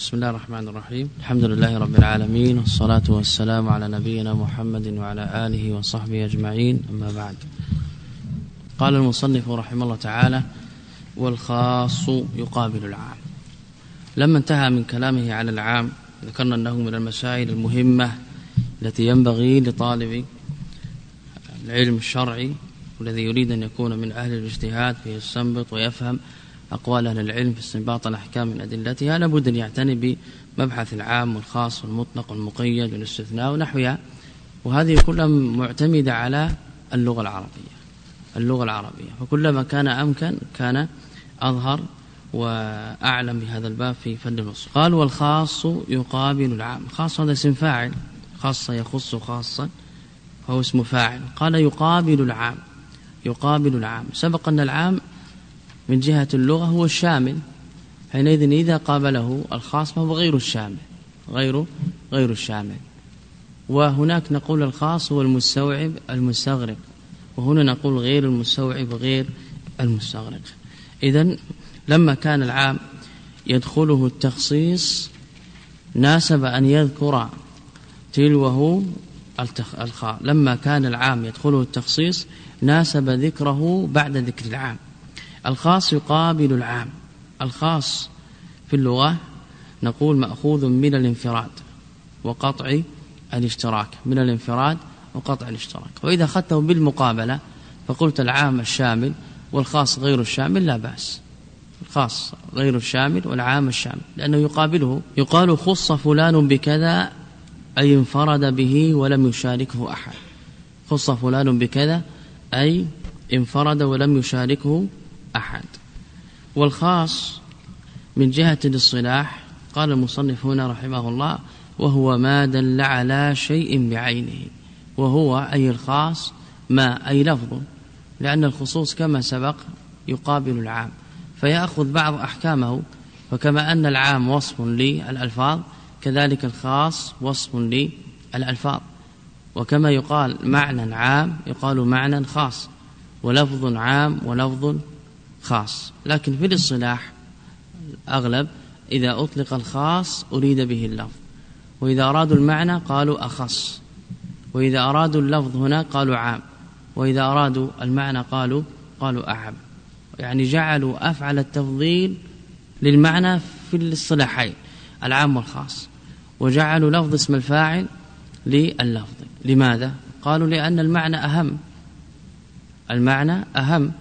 بسم الله الرحمن الرحيم الحمد لله رب العالمين والصلاة والسلام على نبينا محمد وعلى آله وصحبه أجمعين أما بعد قال المصنف رحمه الله تعالى والخاص يقابل العام لما انتهى من كلامه على العام ذكرنا أنه من المسائل المهمة التي ينبغي لطالب العلم الشرعي والذي يريد أن يكون من أهل الاجتهاد فيستنبط ويفهم أقوال أهل العلم في استنباط الأحكام من أدلتها لابد أن يعتني بمبحث العام والخاص والمطلق والمقيد والاستثناء ونحوها. وهذه كلها معتمدة على اللغة العربية اللغة العربية. فكلما كان أمكن كان أظهر وأعلم بهذا الباب في فن الوصف قال والخاص يقابل العام. خاص هذا اسم فاعل خاصة يخص خاصا فهو اسم فاعل. قال يقابل العام يقابل العام. سبق أن العام من جهة اللغة هو الشامل. حينئذ إذا قابله الخاص فهو غير الشامل. غير غير الشامل. وهناك نقول الخاص هو المستوعب المستغرق. وهنا نقول غير المستوعب غير المستغرق. إذا لما كان العام يدخله التخصيص ناسب أن يذكر تلوه الخاء لما كان العام يدخله التخصيص ناسب ذكره بعد ذكر العام. الخاص يقابل العام. الخاص في اللغة نقول مأخوذ من الانفراد وقطع الاشتراك. من الانفراد وقطع الاشتراك. وإذا أخذته بالمقابلة فقلت العام الشامل والخاص غير الشامل لا بأس. الخاص غير الشامل والعام الشامل. لأنه يقابله يقال خص فلان بكذا أي انفرد به ولم يشاركه أحد. خص فلان بكذا أي انفرد ولم يشاركه أحد. والخاص من جهة الاصطلاح قال المصنف هنا رحمه الله وهو ما دل على شيء بعينه وهو أي الخاص ما أي لفظ لأن الخصوص كما سبق يقابل العام. فيأخذ بعض أحكامه فكما أن العام وصف للألفاظ كذلك الخاص وصف للألفاظ وكما يقال معنى عام يقال معنى خاص ولفظ عام ولفظ خاص. لكن في الاصطلاح أغلب إذا أطلق الخاص أريد به اللفظ. وإذا أرادوا المعنى قالوا أخص. وإذا أرادوا اللفظ هنا قالوا عام. وإذا أرادوا المعنى قالوا قالوا أعم. يعني جعلوا أفعل التفضيل للمعنى في الاصطلاحين العام والخاص. وجعلوا لفظ اسم الفاعل لللفظ. لماذا؟ قالوا لأن المعنى أهم. المعنى أهم.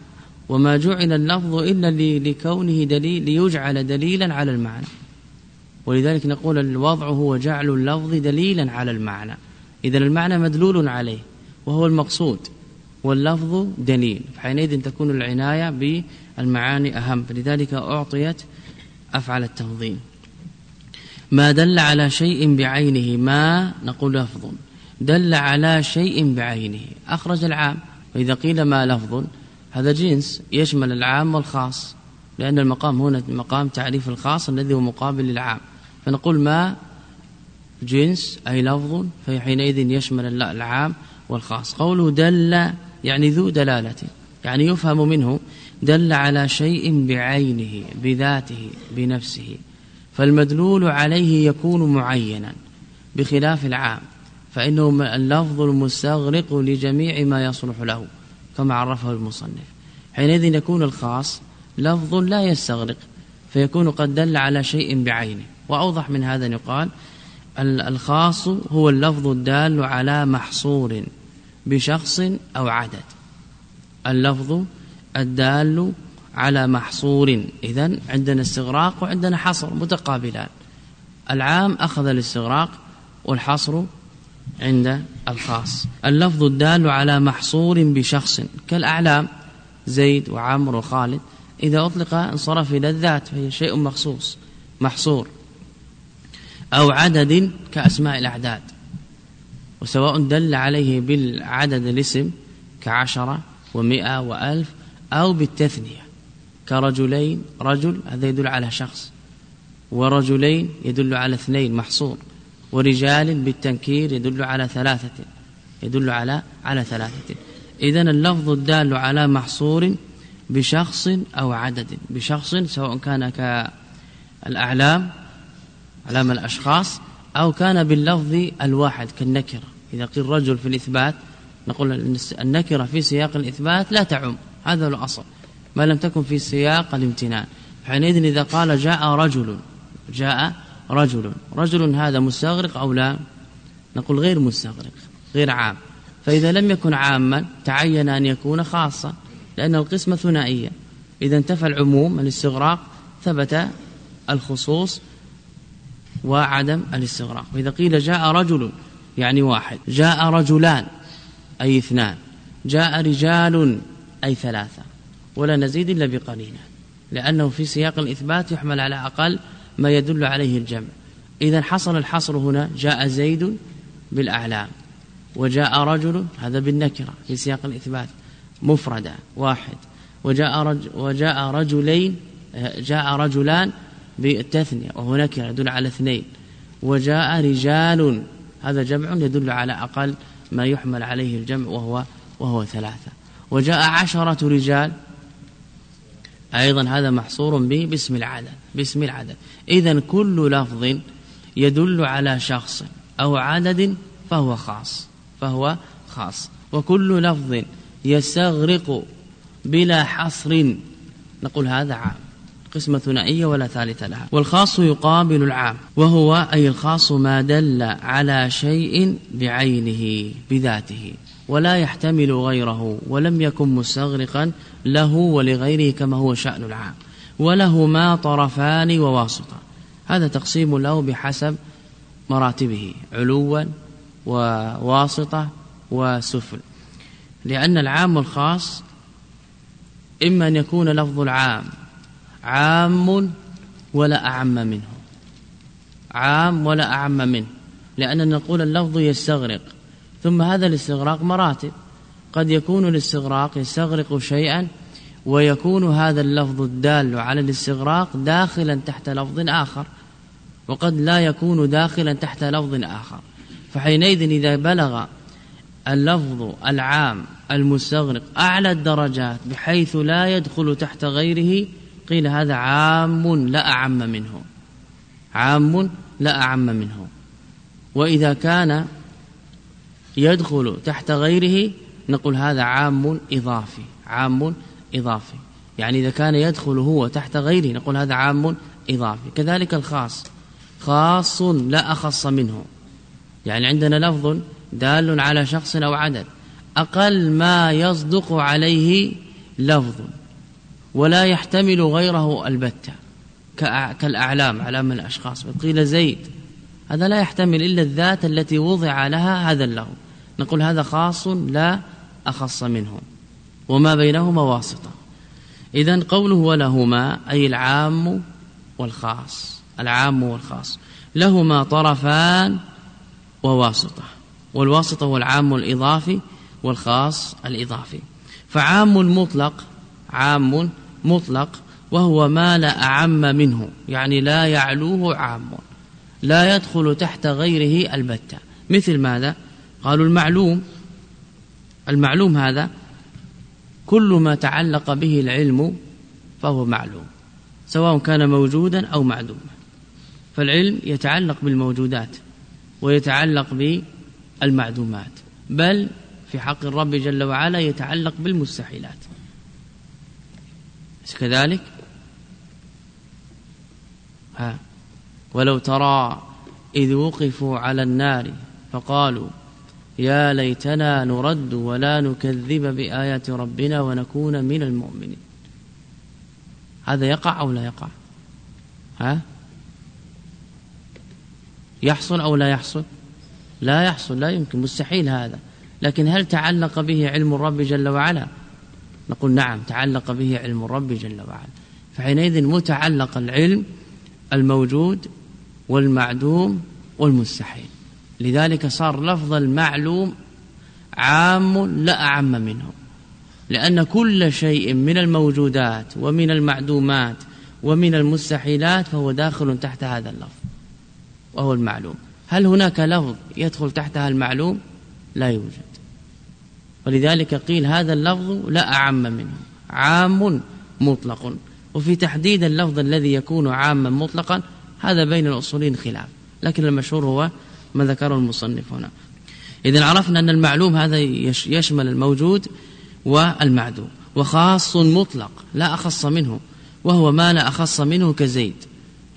وما جعل اللفظ إلا لكونه دليل ليجعل دليلا على المعنى. ولذلك نقول الوضع هو جعل اللفظ دليلا على المعنى. إذا المعنى مدلول عليه وهو المقصود واللفظ دليل. حينئذ تكون العناية بالمعاني أهم. فلذلك أعطيت أفعل التفضيل ما دل على شيء بعينه ما نقول لفظ دل على شيء بعينه. أخرج العام وإذا قيل ما لفظ هذا جنس يشمل العام والخاص لأن المقام هنا مقام تعريف الخاص الذي هو مقابل للعام. فنقول ما جنس أي لفظ فحينئذ يشمل العام والخاص. قوله دل يعني ذو دلالة يعني يفهم منه دل على شيء بعينه بذاته بنفسه. فالمدلول عليه يكون معينا بخلاف العام فإنه اللفظ المستغرق لجميع ما يصلح له. كما عرفه المصنف. حينئذ يكون الخاص لفظ لا يستغرق فيكون قد دل على شيء بعينه. وأوضح من هذا يقال الخاص هو اللفظ الدال على محصور بشخص أو عدد. اللفظ الدال على محصور. إذا عندنا استغراق وعندنا حصر متقابلان. العام أخذ الاستغراق والحصر عند الخاص. اللفظ الدال على محصور بشخص كالأعلام زيد وعمر وخالد. إذا أطلق انصرف إلى الذات فهي شيء مخصوص محصور. أو عدد كأسماء الأعداد. وسواء دل عليه بالعدد الاسم كعشرة ومئة وألف أو بالتثنية. كرجلين رجل هذا يدل على شخص. ورجلين يدل على اثنين محصور. ورجال بالتنكير يدل على ثلاثة يدل على على ثلاثة. إذا اللفظ الدال على محصور بشخص أو عدد بشخص سواء كان كالأعلام علامة الأشخاص أو كان باللفظ الواحد كالنكرة. إذا قيل رجل في الإثبات نقول النكرة في سياق الإثبات لا تعم هذا الأصل ما لم تكن في سياق الامتنان. حينئذ إذا قال جاء رجل جاء رجل. رجل هذا مستغرق أو لا؟ نقول غير مستغرق غير عام. فإذا لم يكن عاما تعين أن يكون خاصا لأن القسمة ثنائية. إذا انتفى العموم الاستغراق ثبت الخصوص وعدم الاستغراق. فإذا قيل جاء رجل يعني واحد. جاء رجلان أي اثنان. جاء رجال أي ثلاثة. ولا نزيد إلا بقليل لأنه في سياق الإثبات يحمل على أقل ما يدل عليه الجمع. إذا حصل الحصر هنا جاء زيد بالأعلام وجاء رجل هذا بالنكرة في سياق الإثبات مفردا واحد. وجاء, رج وجاء رجلين جاء رجلان بالتثنية وهو نكرة يدل على اثنين. وجاء رجال هذا جمع يدل على أقل ما يحمل عليه الجمع وهو وهو ثلاثة. وجاء عشرة رجال أيضا هذا محصور به باسم العدد باسم العدد إذا كل لفظ يدل على شخص أو عدد فهو خاص فهو خاص. وكل لفظ يستغرق بلا حصر. نقول هذا عام قسمة ثنائية ولا ثالث لها. والخاص يقابل العام وهو أي الخاص ما دل على شيء بعينه بذاته ولا يحتمل غيره ولم يكن مستغرقا له ولغيره كما هو شأن العام. ولهما طرفان وواسطة هذا تقسيم له بحسب مراتبه علوا وواسطة وسفل. لأن العام والخاص إما أن يكون لفظ العام عام ولا أعم منه. عام ولا أعم منه. لأن نقول اللفظ يستغرق. ثم هذا الاستغراق مراتب. قد يكون الاستغراق يستغرق شيئا ويكون هذا اللفظ الدال على الاستغراق داخلا تحت لفظ آخر وقد لا يكون داخلا تحت لفظ آخر. فحينئذ إذا بلغ اللفظ العام المستغرق أعلى الدرجات بحيث لا يدخل تحت غيره قيل هذا عام لا أعم منه. عام لا أعم منه. وإذا كان يدخل تحت غيره نقول هذا عام إضافي عام إضافي. يعني إذا كان يدخل هو تحت غيره نقول هذا عام إضافي. كذلك الخاص خاص لا أخص منه. يعني عندنا لفظ دال على شخص أو عدد. أقل ما يصدق عليه لفظ ولا يحتمل غيره البتة. كالأعلام علام الأشخاص. قيل زيد هذا لا يحتمل إلا الذات التي وضع لها هذا اللفظ. نقول هذا خاص لا أخص منه وما بينهما واسطة. إذا قوله ولهما أي العام والخاص العام والخاص لهما طرفان وواسطة والواسطة هو العام الإضافي والخاص الإضافي. فعام المطلق عام مطلق وهو ما لا أعم منه يعني لا يعلوه عام لا يدخل تحت غيره البتة. مثل ماذا؟ قالوا المعلوم المعلوم هذا؟ كل ما تعلق به العلم فهو معلوم سواء كان موجودا أو معدوما. فالعلم يتعلق بالموجودات ويتعلق بالمعدومات بل في حق الرب جل وعلا يتعلق بالمستحيلات. كذلك؟ ها ولو ترى إذ وقفوا على النار فقالوا يا ليتنا نرد ولا نكذب بآيات ربنا ونكون من المؤمنين. هذا يقع أو لا يقع؟ ها؟ يحصل أو لا يحصل؟ لا يحصل لا يمكن مستحيل هذا. لكن هل تعلق به علم الرب جل وعلا؟ نقول نعم تعلق به علم الرب جل وعلا. فحينئذ متعلق العلم الموجود والمعدوم والمستحيل. لذلك صار لفظ المعلوم عام لا أعم منه لأن كل شيء من الموجودات ومن المعدومات ومن المستحيلات فهو داخل تحت هذا اللفظ وهو المعلوم. هل هناك لفظ يدخل تحتها المعلوم؟ لا يوجد. ولذلك قيل هذا اللفظ لا أعم منه عام مطلق. وفي تحديد اللفظ الذي يكون عاما مطلقا هذا بين الأصولين خلاف لكن المشهور هو ما ذكره المصنف هنا. إذا عرفنا أن المعلوم هذا يشمل الموجود والمعدوم وخاص مطلق لا أخص منه وهو ما لا أخص منه كزيد.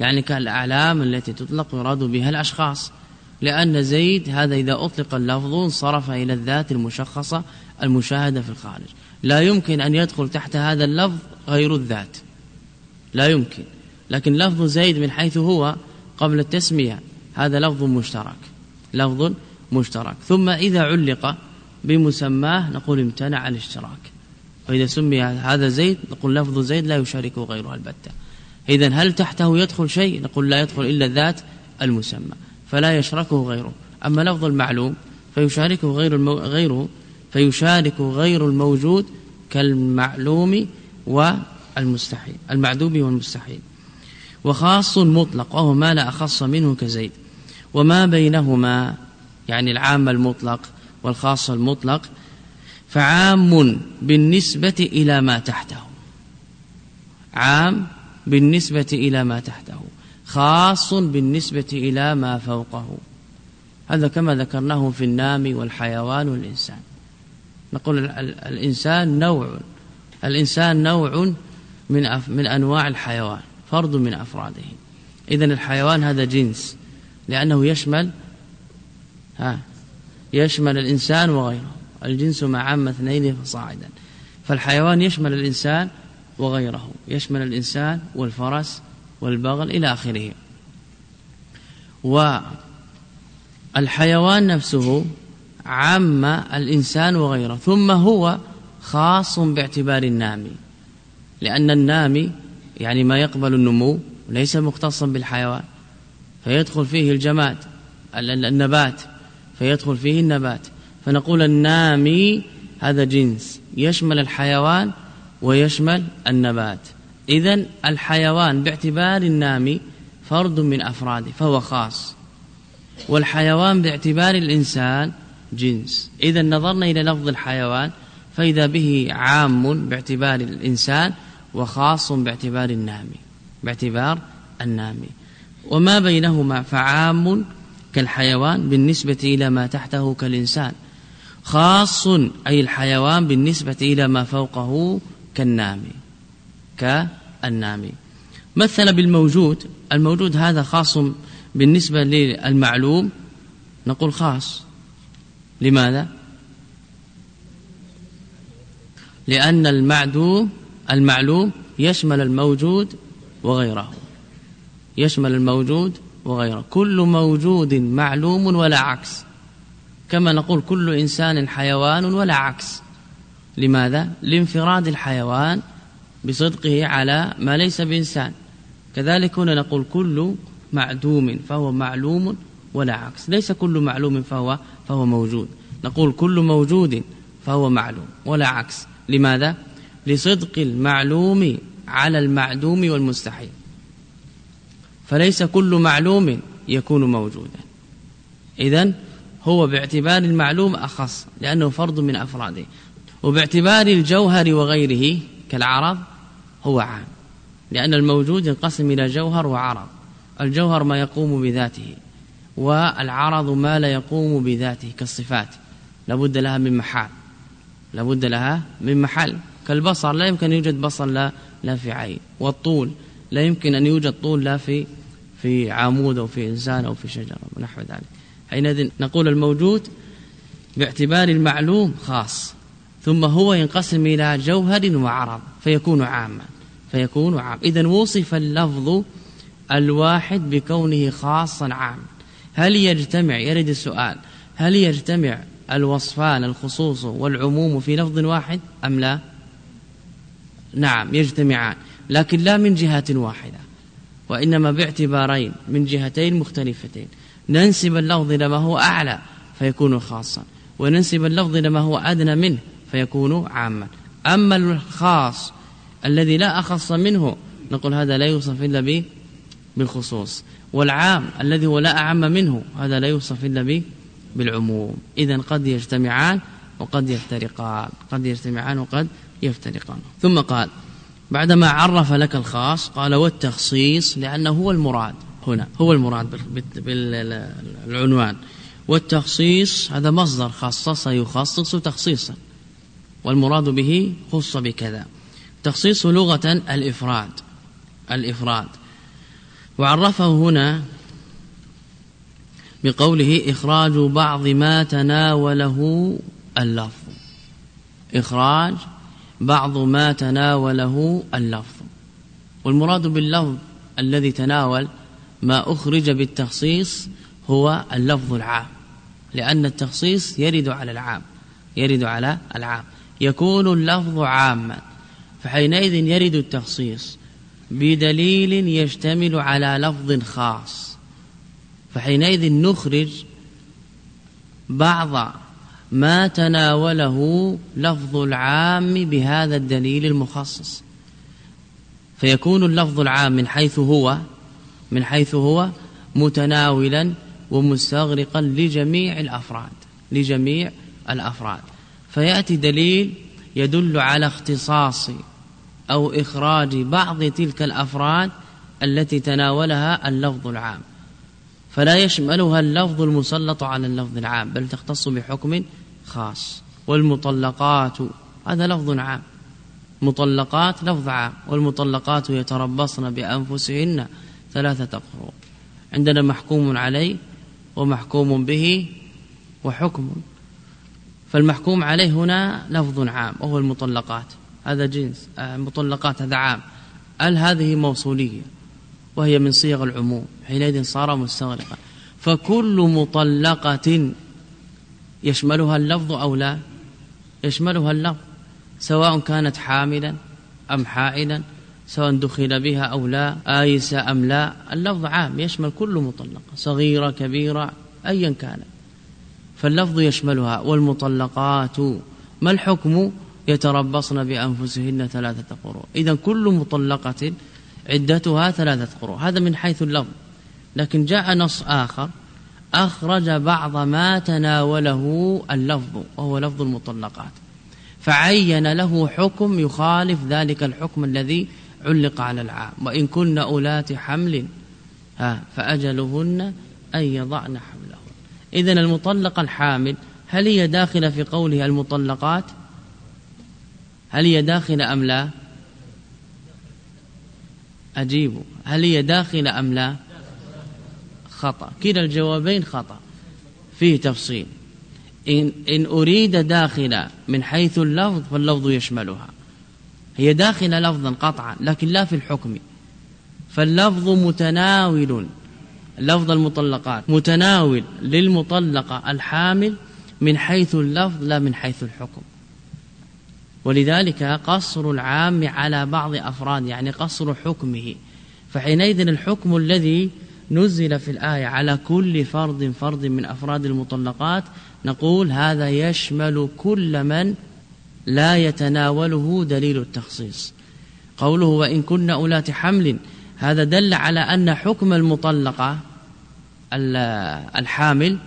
يعني كالأعلام التي تطلق يراد بها الأشخاص لأن زيد هذا إذا أطلق اللفظ انصرف إلى الذات المشخصة المشاهدة في الخارج. لا يمكن أن يدخل تحت هذا اللفظ غير الذات. لا يمكن. لكن لفظ زيد من حيث هو قبل التسمية هذا لفظ مشترك لفظ مشترك. ثم إذا علق بمسماه نقول امتنع الاشتراك. وإذا سمي هذا زيد نقول لفظ زيد لا يشاركه غيره البتة. إذا هل تحته يدخل شيء؟ نقول لا يدخل إلا الذات المسمى فلا يشركه غيره. أما لفظ المعلوم فيشاركه غير المو... غيره فيشارك غير الموجود كالمعلوم والمستحيل المعدوم والمستحيل. وخاص مطلق وهو ما لا أخص منه كزيد. وما بينهما يعني العام المطلق والخاص المطلق فعام بالنسبة إلى ما تحته. عام بالنسبة إلى ما تحته. خاص بالنسبة إلى ما فوقه. هذا كما ذكرناه في النام والحيوان والإنسان. نقول الإنسان نوع. الإنسان نوع من من أنواع الحيوان فرد من أفراده. إذا الحيوان هذا جنس. لأنه يشمل ها يشمل الإنسان وغيره. الجنس مع عام اثنين فصاعدا فالحيوان يشمل الإنسان وغيره. يشمل الإنسان والفرس والبغل إلى آخره. والحيوان نفسه عم الإنسان وغيره. ثم هو خاص باعتبار النامي. لأن النامي يعني ما يقبل النمو ليس مختصا بالحيوان. فيدخل فيه الجماد النبات فيدخل فيه النبات. فنقول النامي هذا جنس يشمل الحيوان ويشمل النبات. إذا الحيوان باعتبار النامي فرد من أفراده فهو خاص. والحيوان باعتبار الإنسان جنس. إذا نظرنا إلى لفظ الحيوان فإذا به عام باعتبار الإنسان وخاص باعتبار النامي باعتبار النامي. وما بينهما فعام كالحيوان بالنسبة إلى ما تحته كالإنسان خاص أي الحيوان بالنسبة إلى ما فوقه كالنامي كالنامي. مثل بالموجود الموجود هذا خاص بالنسبة للمعلوم نقول خاص. لماذا؟ لأن المعدوم المعلوم يشمل الموجود وغيره. يشمل الموجود وغيره. كل موجود معلوم ولا عكس. كما نقول كل إنسان حيوان ولا عكس. لماذا؟ لانفراد الحيوان بصدقه على ما ليس بإنسان. كذلك هنا نقول كل معدوم فهو معلوم ولا عكس. ليس كل معلوم فهو فهو موجود. نقول كل موجود فهو معلوم ولا عكس. لماذا؟ لصدق المعلوم على المعدوم والمستحيل. فليس كل معلوم يكون موجودا. إذن هو باعتبار المعلوم أخص لأنه فرد من أفراده. وباعتبار الجوهر وغيره كالعرض هو عام لأن الموجود ينقسم إلى جوهر وعرض. الجوهر ما يقوم بذاته والعرض ما لا يقوم بذاته كالصفات. لابد لها من محال. لابد لها من محل. كالبصر لا يمكن أن يوجد بصر لا, لا في عين. والطول لا يمكن أن يوجد طول لا في في عمود أو في إنسان أو في شجرة ونحو ذلك. حينئذ نقول الموجود باعتبار المعلوم خاص ثم هو ينقسم إلى جوهر وعرض فيكون عاما فيكون عام. إذا وصف اللفظ الواحد بكونه خاصا عام. هل يجتمع؟ يرد السؤال هل يجتمع الوصفان الخصوص والعموم في لفظ واحد أم لا؟ نعم يجتمعان لكن لا من جهة واحدة. وإنما باعتبارين من جهتين مختلفتين. ننسب اللفظ إلى ما هو أعلى فيكون خاصا وننسب اللفظ إلى ما هو أدنى منه فيكون عاما. أما الخاص الذي لا أخص منه نقول هذا لا يوصف إلا بالخصوص. والعام الذي هو لا أعم منه هذا لا يوصف إلا بالعموم. إذا قد يجتمعان وقد يفترقان. قد يجتمعان وقد يفترقان. ثم قال بعدما عرف لك الخاص قال والتخصيص لأنه هو المراد هنا هو المراد بالعنوان. والتخصيص هذا مصدر خصص يخصص تخصيصا والمراد به خص بكذا. تخصيص لغة الإفراد الإفراد. وعرفه هنا بقوله إخراج بعض ما تناوله اللفظ. إخراج بعض ما تناوله اللفظ. والمراد باللفظ الذي تناول ما أخرج بالتخصيص هو اللفظ العام لأن التخصيص يرد على العام يرد على العام. يكون اللفظ عاما فحينئذ يرد التخصيص بدليل يشتمل على لفظ خاص. فحينئذ نخرج بعض ما تناوله لفظ العام بهذا الدليل المخصص. فيكون اللفظ العام من حيث هو من حيث هو متناولا ومستغرقا لجميع الأفراد لجميع الأفراد. فيأتي دليل يدل على اختصاص أو إخراج بعض تلك الأفراد التي تناولها اللفظ العام. فلا يشملها اللفظ المسلط على اللفظ العام بل تختص بحكم خاص والمطلقات هذا لفظ عام. مطلقات لفظ عام والمطلقات يتربصن بأنفسهن ثلاثة قروء. عندنا محكوم عليه ومحكوم به وحكم. فالمحكوم عليه هنا لفظ عام وهو المطلقات. هذا جنس المطلقات هذا عام. ال هذه موصولية؟ وهي من صيغ العموم حينئذ صار مستغرقا. فكل مطلقة يشملها اللفظ أو لا؟ يشملها اللفظ سواء كانت حاملا أم حائلا سواء دخل بها أو لا آيسة أم لا اللفظ عام يشمل كل مطلقة صغيرة كبيرة أيا كانت. فاللفظ يشملها والمطلقات ما الحكم؟ يتربصن بأنفسهن ثلاثة قروء. إذا كل مطلقة عدتها ثلاثة قروء. هذا من حيث اللفظ. لكن جاء نص آخر. أخرج بعض ما تناوله اللفظ وهو لفظ المطلقات. فعين له حكم يخالف ذلك الحكم الذي علق على العام. وإن كن أولات حمل ها فأجلهن أن يضعن حملهن. إذن المطلقة الحامل هل هي داخلة في قوله المطلقات؟ هل هي داخلة أم لا؟ أجيب هل هي داخلة أم لا؟ خطأ. كلا الجوابين خطأ. فيه تفصيل. إن, إن أريد داخلة من حيث اللفظ فاللفظ يشملها. هي داخلة لفظا قطعا لكن لا في الحكم. فاللفظ متناول. لفظ المطلقات. متناول للمطلقة الحامل من حيث اللفظ لا من حيث الحكم. ولذلك قصر العام على بعض أفراد يعني قصر حكمه. فحينئذ الحكم الذي نزل في الآية على كل فرد فرد من أفراد المطلقات نقول هذا يشمل كل من لا يتناوله دليل التخصيص. قوله وإن كن أولات حمل هذا دل على أن حكم المطلقة الحامل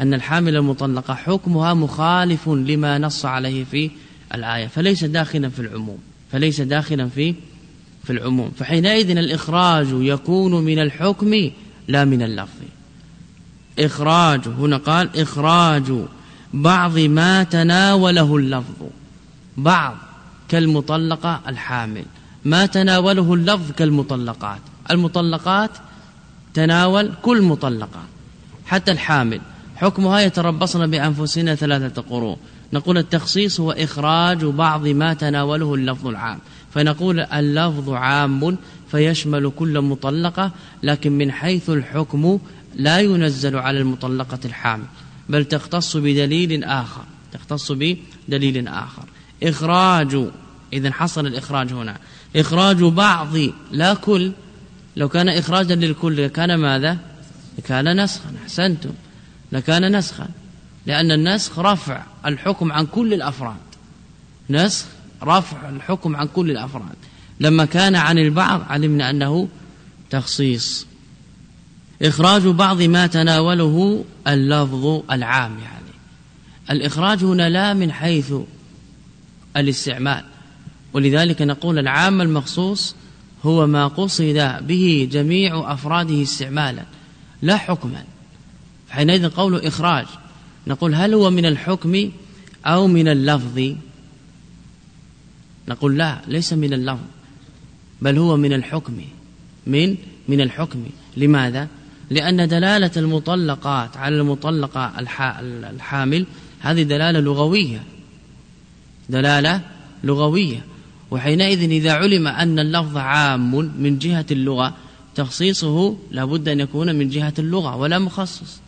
أن الحامل المطلقة حكمها مخالف لما نص عليه في الآية فليس داخلا في العموم فليس داخلا في في العموم. فحينئذ الإخراج يكون من الحكم لا من اللفظ. إخراج هنا قال إخراج بعض ما تناوله اللفظ. بعض كالمطلقة الحامل. ما تناوله اللفظ كالمطلقات. المطلقات تناول كل مطلقة حتى الحامل. حكمها يتربصن بأنفسنا ثلاثة قروء نقول التخصيص هو إخراج بعض ما تناوله اللفظ العام. فنقول اللفظ عام فيشمل كل مطلقة لكن من حيث الحكم لا ينزل على المطلقة الحامل بل تختص بدليل آخر تختص بدليل آخر. إخراج إذا حصل الإخراج هنا. إخراج بعض لا كل. لو كان إخراجا للكل كان ماذا؟ كان نسخا أحسنتم. لكان نسخا لأن النسخ رفع الحكم عن كل الأفراد. نسخ رفع الحكم عن كل الأفراد. لما كان عن البعض علمنا أنه تخصيص. إخراج بعض ما تناوله اللفظ العام يعني. الإخراج هنا لا من حيث الاستعمال ولذلك نقول العام المخصوص هو ما قصد به جميع أفراده استعمالا لا حكما. حينئذ قول إخراج نقول هل هو من الحكم أو من اللفظ؟ نقول لا ليس من اللفظ. بل هو من الحكم. من من الحكم. لماذا؟ لأن دلالة المطلقات على المطلقة الحامل هذه دلالة لغوية. دلالة لغوية. وحينئذ إذا علم أن اللفظ عام من جهة اللغة تخصيصه لابد أن يكون من جهة اللغة ولا مخصص.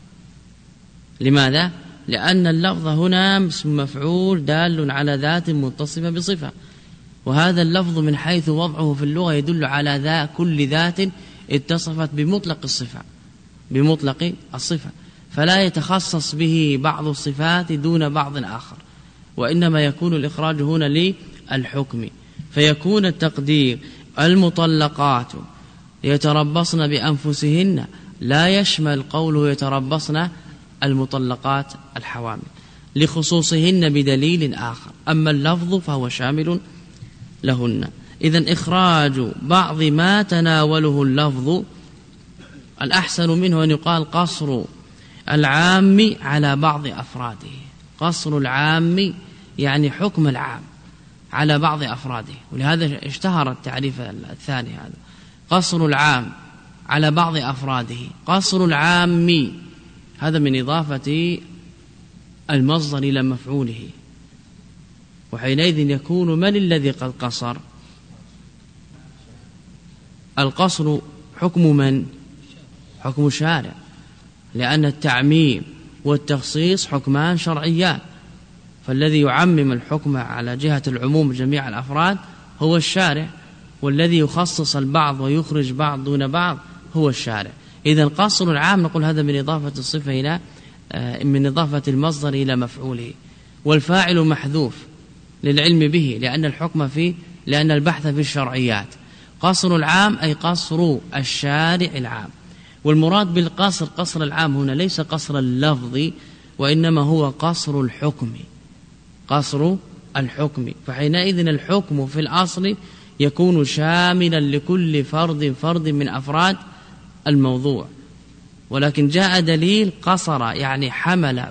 لماذا؟ لأن اللفظ هنا اسم مفعول دال على ذات متصفة بصفة. وهذا اللفظ من حيث وضعه في اللغة يدل على ذا كل ذات اتصفت بمطلق الصفة بمطلق الصفة. فلا يتخصص به بعض الصفات دون بعض آخر وإنما يكون الإخراج هنا للحكم. فيكون التقدير المطلقات يتربصن بأنفسهن لا يشمل قوله يتربصن المطلقات الحوامل لخصوصهن بدليل آخر. أما اللفظ فهو شامل لهن. إذا إخراج بعض ما تناوله اللفظ الأحسن منه أن يقال قصر العام على بعض أفراده. قصر العام يعني حكم العام على بعض أفراده. ولهذا اشتهر التعريف الثاني هذا. قصر العام على بعض أفراده. قصر العام هذا من إضافة المصدر إلى مفعوله. وحينئذ يكون من الذي قد قصر؟ القصر حكم من؟ حكم الشارع لأن التعميم والتخصيص حكمان شرعيان. فالذي يعمم الحكم على جهة العموم جميع الأفراد هو الشارع والذي يخصص البعض ويخرج بعض دون بعض هو الشارع. إذا قصر العام نقول هذا من إضافة الصفة إلى آه، من إضافة المصدر إلى مفعوله. والفاعل محذوف للعلم به لأن الحكم فيه لأن البحث في الشرعيات. قصر العام أي قصر الشارع العام. والمراد بالقصر قصر العام هنا ليس قصر اللفظ وإنما هو قصر الحكم. قصر الحكم. فحينئذ الحكم في الأصل يكون شاملا لكل فرد فرد من أفراد الموضوع. ولكن جاء دليل قصر يعني حمل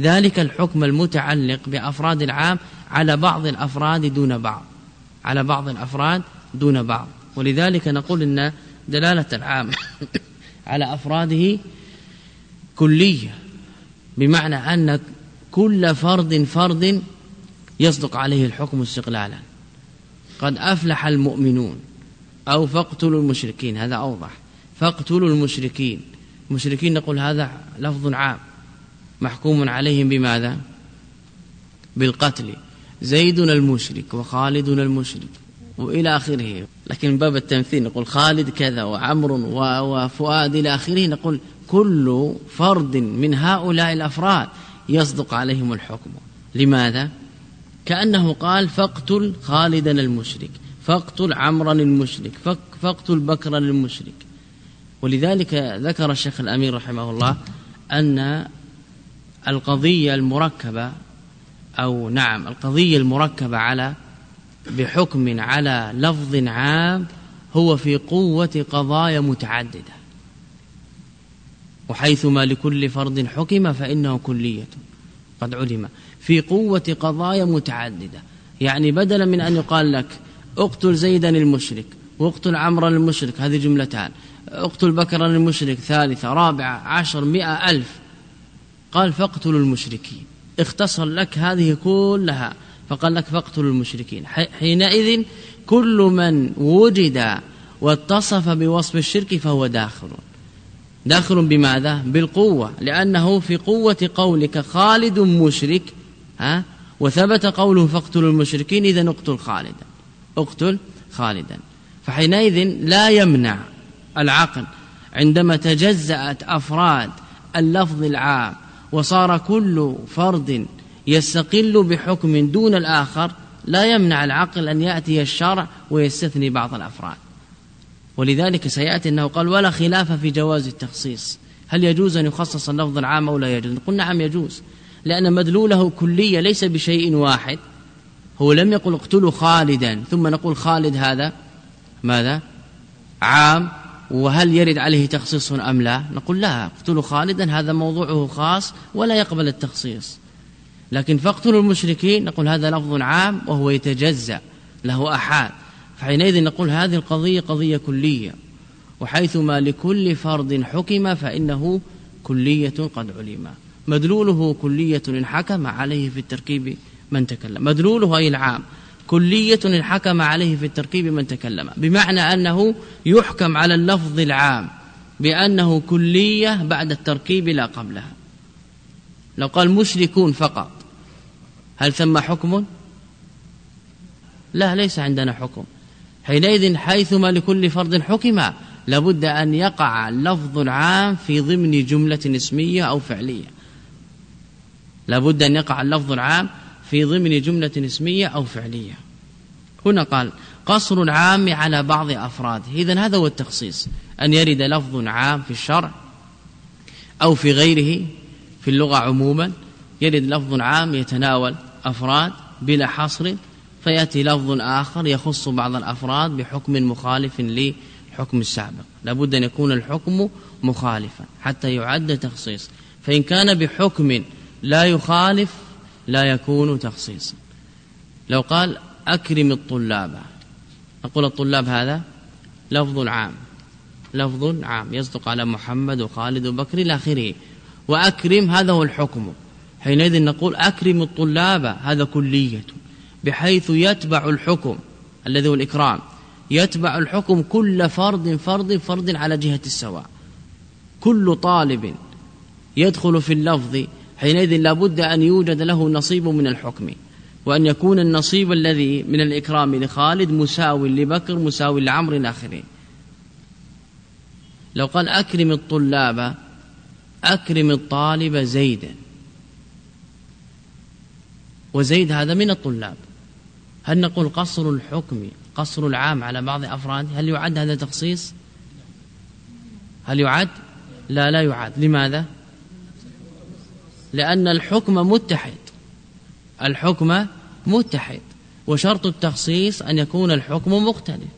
ذلك الحكم المتعلق بأفراد العام على بعض الأفراد دون بعض. على بعض الأفراد دون بعض. ولذلك نقول إن دلالة العام على أفراده كلية بمعنى أن كل فرد فرد يصدق عليه الحكم استقلالا. قد أفلح المؤمنون أو فاقتلوا المشركين هذا أوضح. فاقتلوا المشركين. المشركين نقول هذا لفظ عام محكوم عليهم بماذا؟ بالقتل. زيد المشرك وخالد المشرك وإلى آخره. لكن باب التمثيل نقول خالد كذا وعمر وفؤاد إلى آخره. نقول كل فرد من هؤلاء الأفراد يصدق عليهم الحكم. لماذا؟ كأنه قال فاقتل خالدا المشرك فاقتل عمرا المشرك فاقتل بكرا المشرك. ولذلك ذكر الشيخ الأمير رحمه الله أن القضية المركبة أو نعم القضية المركبة على بحكم على لفظ عام هو في قوة قضايا متعددة. وحيثما لكل فرد حكم فإنه كلية قد علم. في قوة قضايا متعددة. يعني بدلا من أن يقال لك اقتل زيدا المشرك واقتل عمرا المشرك هذه جملتان. اقتل بكرا المشرك ثالثة رابعة عشر مئة ألف. قال فاقتلوا المشركين. اختصر لك هذه كلها. فقال لك فاقتلوا المشركين. حينئذ كل من وجد واتصف بوصف الشرك فهو داخل. داخل بماذا؟ بالقوة. لأنه في قوة قولك خالد مشرك ها؟ وثبت قوله فاقتلوا المشركين إذا اقتل خالدا. اقتل خالدا. فحينئذ لا يمنع العقل. عندما تجزأت أفراد اللفظ العام وصار كل فرد يستقل بحكم دون الآخر لا يمنع العقل أن يأتي الشرع ويستثني بعض الأفراد. ولذلك سيأتي أنه قال ولا خلاف في جواز التخصيص. هل يجوز أن يخصص اللفظ العام أو لا يجوز؟ نقول نعم يجوز. لأن مدلوله كلية ليس بشيء واحد. هو لم يقل اقتلوا خالدا ثم نقول خالد هذا ماذا؟ عام. وهل يرد عليه تخصيص أم لا؟ نقول لا. اقتلوا خالدا هذا موضوعه خاص ولا يقبل التخصيص. لكن فاقتلوا المشركين نقول هذا لفظ عام وهو يتجزأ له أحاد. فحينئذ نقول هذه القضية قضية كلية وحيثما لكل فرد حكم فإنه كلية قد علم. مدلوله كلية إن حكم عليه في التركيب من تكلم. مدلوله أي العام. كلية إن حكم عليه في التركيب من تكلم. بمعنى أنه يحكم على اللفظ العام بأنه كلية بعد التركيب لا قبلها. لو قال مشركون فقط هل ثم حكم؟ لا ليس عندنا حكم. حينئذ حيثما لكل فرد حكم لابد أن يقع اللفظ العام في ضمن جملة اسمية أو فعلية. لابد أن يقع اللفظ العام في ضمن جملة اسمية أو فعلية. هنا قال قصر العام على بعض أفراده إذن هذا هو التخصيص. أن يرد لفظ عام في الشرع أو في غيره في اللغة عموما. يرد لفظ عام يتناول أفراد بلا حصر. فيأتي لفظ آخر يخص بعض الأفراد بحكم مخالف لحكم السابق. لابد أن يكون الحكم مخالفا حتى يعد تخصيص. فإن كان بحكم لا يخالف لا يكون تخصيصا. لو قال أكرم الطلاب. نقول الطلاب هذا لفظ عام لفظ عام. يصدق على محمد وخالد وبكر إلى آخره. وأكرم هذا هو الحكم. حينئذ نقول أكرم الطلاب هذا كلية. بحيث يتبع الحكم الذي هو الإكرام. يتبع الحكم كل فرد فرد فرد على جهة السواء. كل طالب يدخل في اللفظ حينئذ لابد أن يوجد له نصيب من الحكم وأن يكون النصيب الذي من الإكرام لخالد مساوي لبكر مساوي لعمر آخره لو قال أكرم الطلاب أكرم الطالب زيدا وزيد هذا من الطلاب. هل نقول قصر الحكم قصر العام على بعض أفراد؟ هل يعد هذا تخصيص؟ هل يعد؟ لا لا يعد. لماذا؟ لأن الحكم متحد. الحكم متحد. وشرط التخصيص أن يكون الحكم مختلف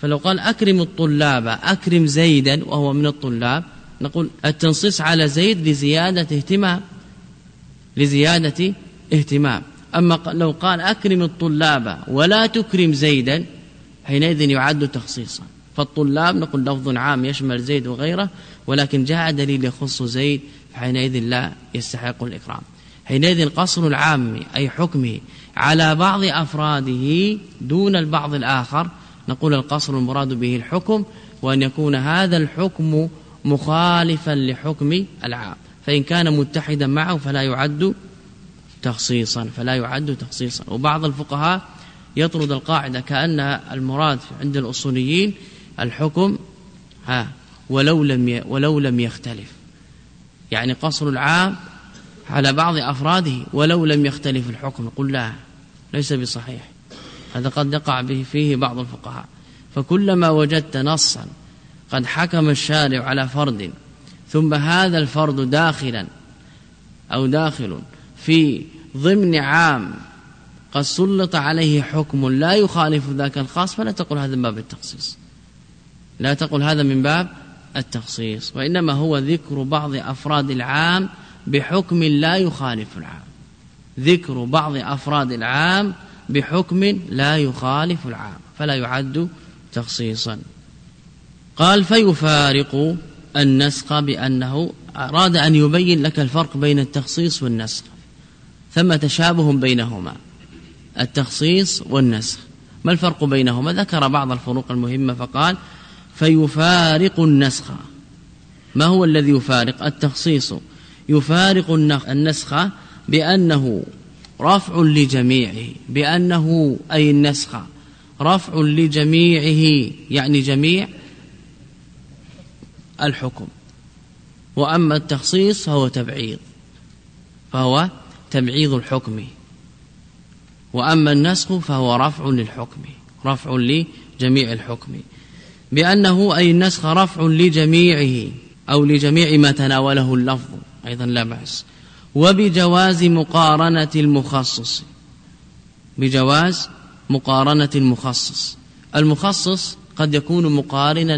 فلو قال أكرم الطلاب أكرم زيدا وهو من الطلاب نقول التنصيص على زيد لزيادة اهتمام. لزيادة اهتمام. أما لو قال أكرم الطلاب ولا تكرم زيدا حينئذ يعد تخصيصا. فالطلاب نقول لفظ عام يشمل زيد وغيره ولكن جاء دليل يخص زيد فحينئذ لا يستحق الإكرام. حينئذ قصر العام أي حكمه على بعض أفراده دون البعض الآخر نقول القصر المراد به الحكم وأن يكون هذا الحكم مخالفا لحكم العام. فإن كان متحدا معه فلا يعد تخصيصا فلا يعد تخصيصا. وبعض الفقهاء يطرد القاعدة كأن المراد عند الأصوليين الحكم ها ولو لم ولو لم يختلف. يعني قصر العام على بعض أفراده ولو لم يختلف الحكم. قل لا ليس بصحيح. هذا قد يقع به فيه بعض الفقهاء. فكلما وجدت نصا قد حكم الشارع على فرد ثم هذا الفرد داخلا أو داخل في ضمن عام قد سلط عليه حكم لا يخالف ذاك الخاص فلا تقول هذا من باب التخصيص. لا تقول هذا من باب التخصيص وإنما هو ذكر بعض أفراد العام بحكم لا يخالف العام. ذكر بعض أفراد العام بحكم لا يخالف العام فلا يعد تخصيصا. قال فيفارق النسخ بأنه أراد أن يبين لك الفرق بين التخصيص والنسخ ثم تشابه بينهما التخصيص والنسخ. ما الفرق بينهما؟ ذكر بعض الفروق المهمة فقال فيفارق النسخ. ما هو الذي يفارق؟ التخصيص. يفارق النسخ بأنه رفع لجميعه بأنه أي النسخ رفع لجميعه يعني جميع الحكم. وأما التخصيص فهو تبعيض. فهو تبعيض الحكم. وأما النسخ فهو رفع للحكم رفع لجميع الحكم. بأنه أي النسخ رفع لجميعه أو لجميع ما تناوله اللفظ أيضا لا بأس. وبجواز مقارنة المخصص. بجواز مقارنة المخصص. المخصص قد يكون مقارنا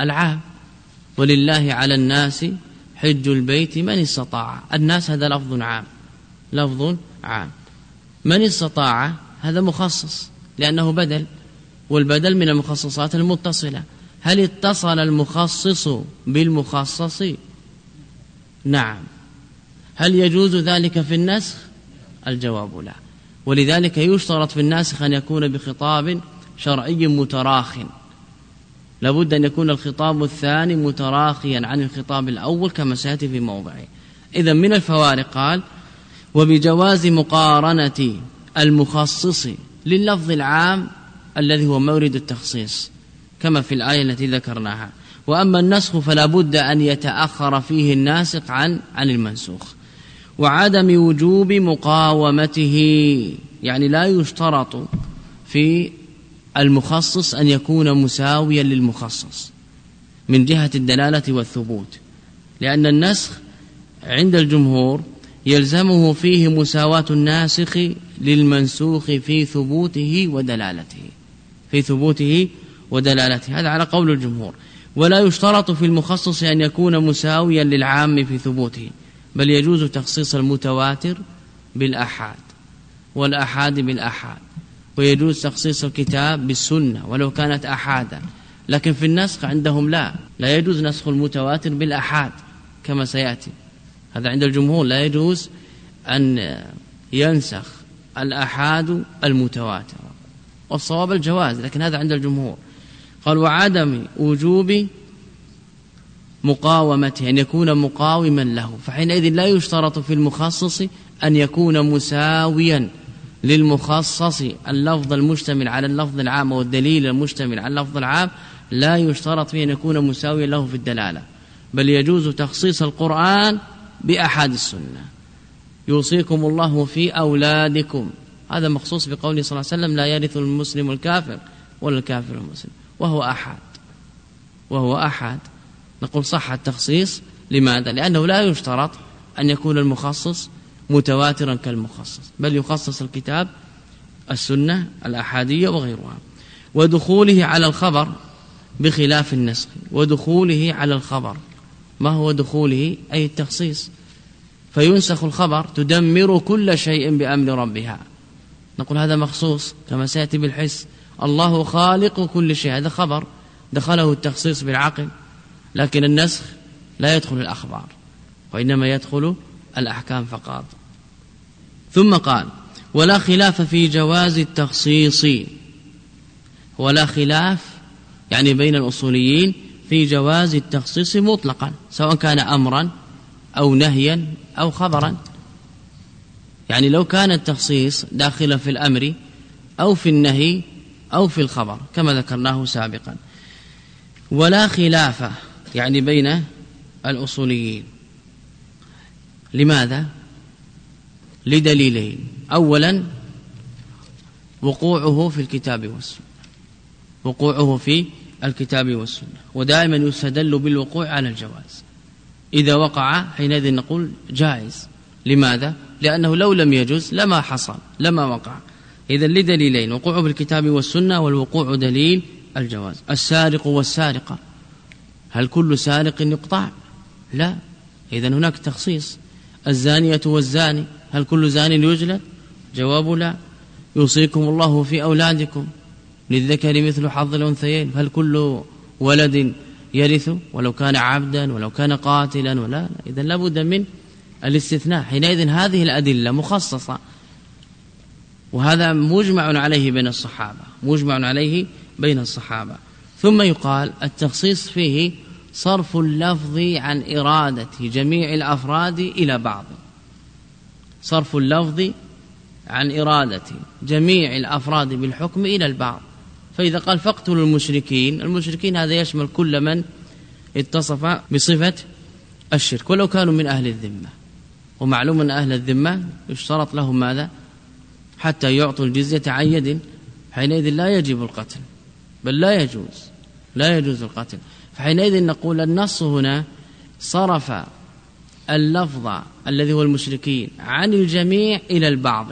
للعام ولله على الناس حج البيت من استطاع. الناس هذا لفظ عام. لفظ عام. من استطاع هذا مخصص لأنه بدل. والبدل من المخصصات المتصلة. هل اتصل المخصص بالمخصص؟ نعم. هل يجوز ذلك في النسخ؟ الجواب لا. ولذلك يشترط في الناسخ أن يكون بخطاب شرعي متراخٍ. لابد أن يكون الخطاب الثاني متراخيا عن الخطاب الأول كما سيأتي في موضعه. إذا من الفوارق؟ قال وبجواز مقارنة المخصص لللفظ العام الذي هو مورد التخصيص كما في الآية التي ذكرناها. وأما النسخ فلا بد أن يتأخر فيه الناسخ عن عن المنسوخ. وعدم وجوب مقاومته يعني لا يشترط في المخصص أن يكون مساويا للمخصص من جهة الدلالة والثبوت. لأن النسخ عند الجمهور يلزمه فيه مساواة الناسخ للمنسوخ في ثبوته ودلالته. في ثبوته ودلالته. هذا على قول الجمهور. ولا يشترط في المخصص أن يكون مساويا للعام في ثبوته بل يجوز تخصيص المتواتر بالأحاد والأحاد بالأحاد ويجوز تخصيص الكتاب بالسنة ولو كانت أحادا. لكن في النسخ عندهم لا لا يجوز نسخ المتواتر بالأحاد كما سيأتي. هذا عند الجمهور. لا يجوز أن ينسخ الأحاد المتواتر. والصواب الجواز لكن هذا عند الجمهور. قال وعدم وجوب مقاومته أن يكون مقاوما له. فحينئذ لا يشترط في المخصص أن يكون مساويا للمخصص. اللفظ المشتمل على اللفظ العام والدليل المشتمل على اللفظ العام لا يشترط فيه أن يكون مساويا له في الدلالة بل يجوز تخصيص القرآن بأحد السنة. يوصيكم الله في أولادكم. هذا مخصوص بقوله صلى الله عليه وسلم لا يرث المسلم الكافر ولا الكافر المسلم. وهو أحد. وهو أحد. نقول صح التخصيص. لماذا؟ لأنه لا يشترط أن يكون المخصص متواترا كالمخصص بل يخصص الكتاب السنة الأحادية وغيرها. ودخوله على الخبر بخلاف النسخ. ودخوله على الخبر. ما هو دخوله؟ أي التخصيص. فينسخ الخبر تدمر كل شيء بأمر ربها. نقول هذا مخصوص كما سيأتي بالحس. الله خالق كل شيء. هذا خبر. دخله التخصيص بالعقل. لكن النسخ لا يدخل الأخبار. وإنما يدخل الأحكام فقط. ثم قال ولا خلاف في جواز التخصيص. ولا خلاف يعني بين الأصوليين في جواز التخصيص مطلقا سواء كان أمرا أو نهيا أو خبرا. يعني لو كان التخصيص داخلا في الأمر أو في النهي أو في الخبر كما ذكرناه سابقا. ولا خلاف يعني بين الأصوليين. لماذا؟ لدليلين. أولا وقوعه في الكتاب والسنة. وقوعه في الكتاب والسنة. ودائما يستدل بالوقوع على الجواز. إذا وقع حينئذ نقول جائز. لماذا؟ لأنه لو لم يجز لما حصل لما وقع. إذا لدليلين وقوعه في الكتاب والسنة والوقوع دليل الجواز. السارق والسارقة. هل كل سارق يقطع؟ لا. إذا هناك تخصيص. الزانية والزاني هل كل زان يجلد؟ جواب لا. يوصيكم الله في أولادكم. للذكر مثل حظ الأنثيين. هل كل ولد يرث؟ ولو كان عبدا ولو كان قاتلا ولا. إذا لابد من الاستثناء. حينئذ هذه الأدلة مخصصة. وهذا مجمع عليه بين الصحابة مجمع عليه بين الصحابة. ثم يقال التخصيص فيه صرف اللفظ عن إرادة جميع الأفراد إلى بعض. صرف اللفظ عن إرادة جميع الأفراد بالحكم إلى البعض. فإذا قال فاقتلوا المشركين المشركين هذا يشمل كل من اتصف بصفة الشرك. ولو كانوا من أهل الذمة. ومعلوم أن أهل الذمة يشترط لهم ماذا؟ حتى يعطوا الجزية عن يد حينئذ لا يجب القتل بل لا يجوز لا يجوز القتل. فحينئذ نقول النص هنا صرف اللفظ الذي هو المشركين عن الجميع إلى البعض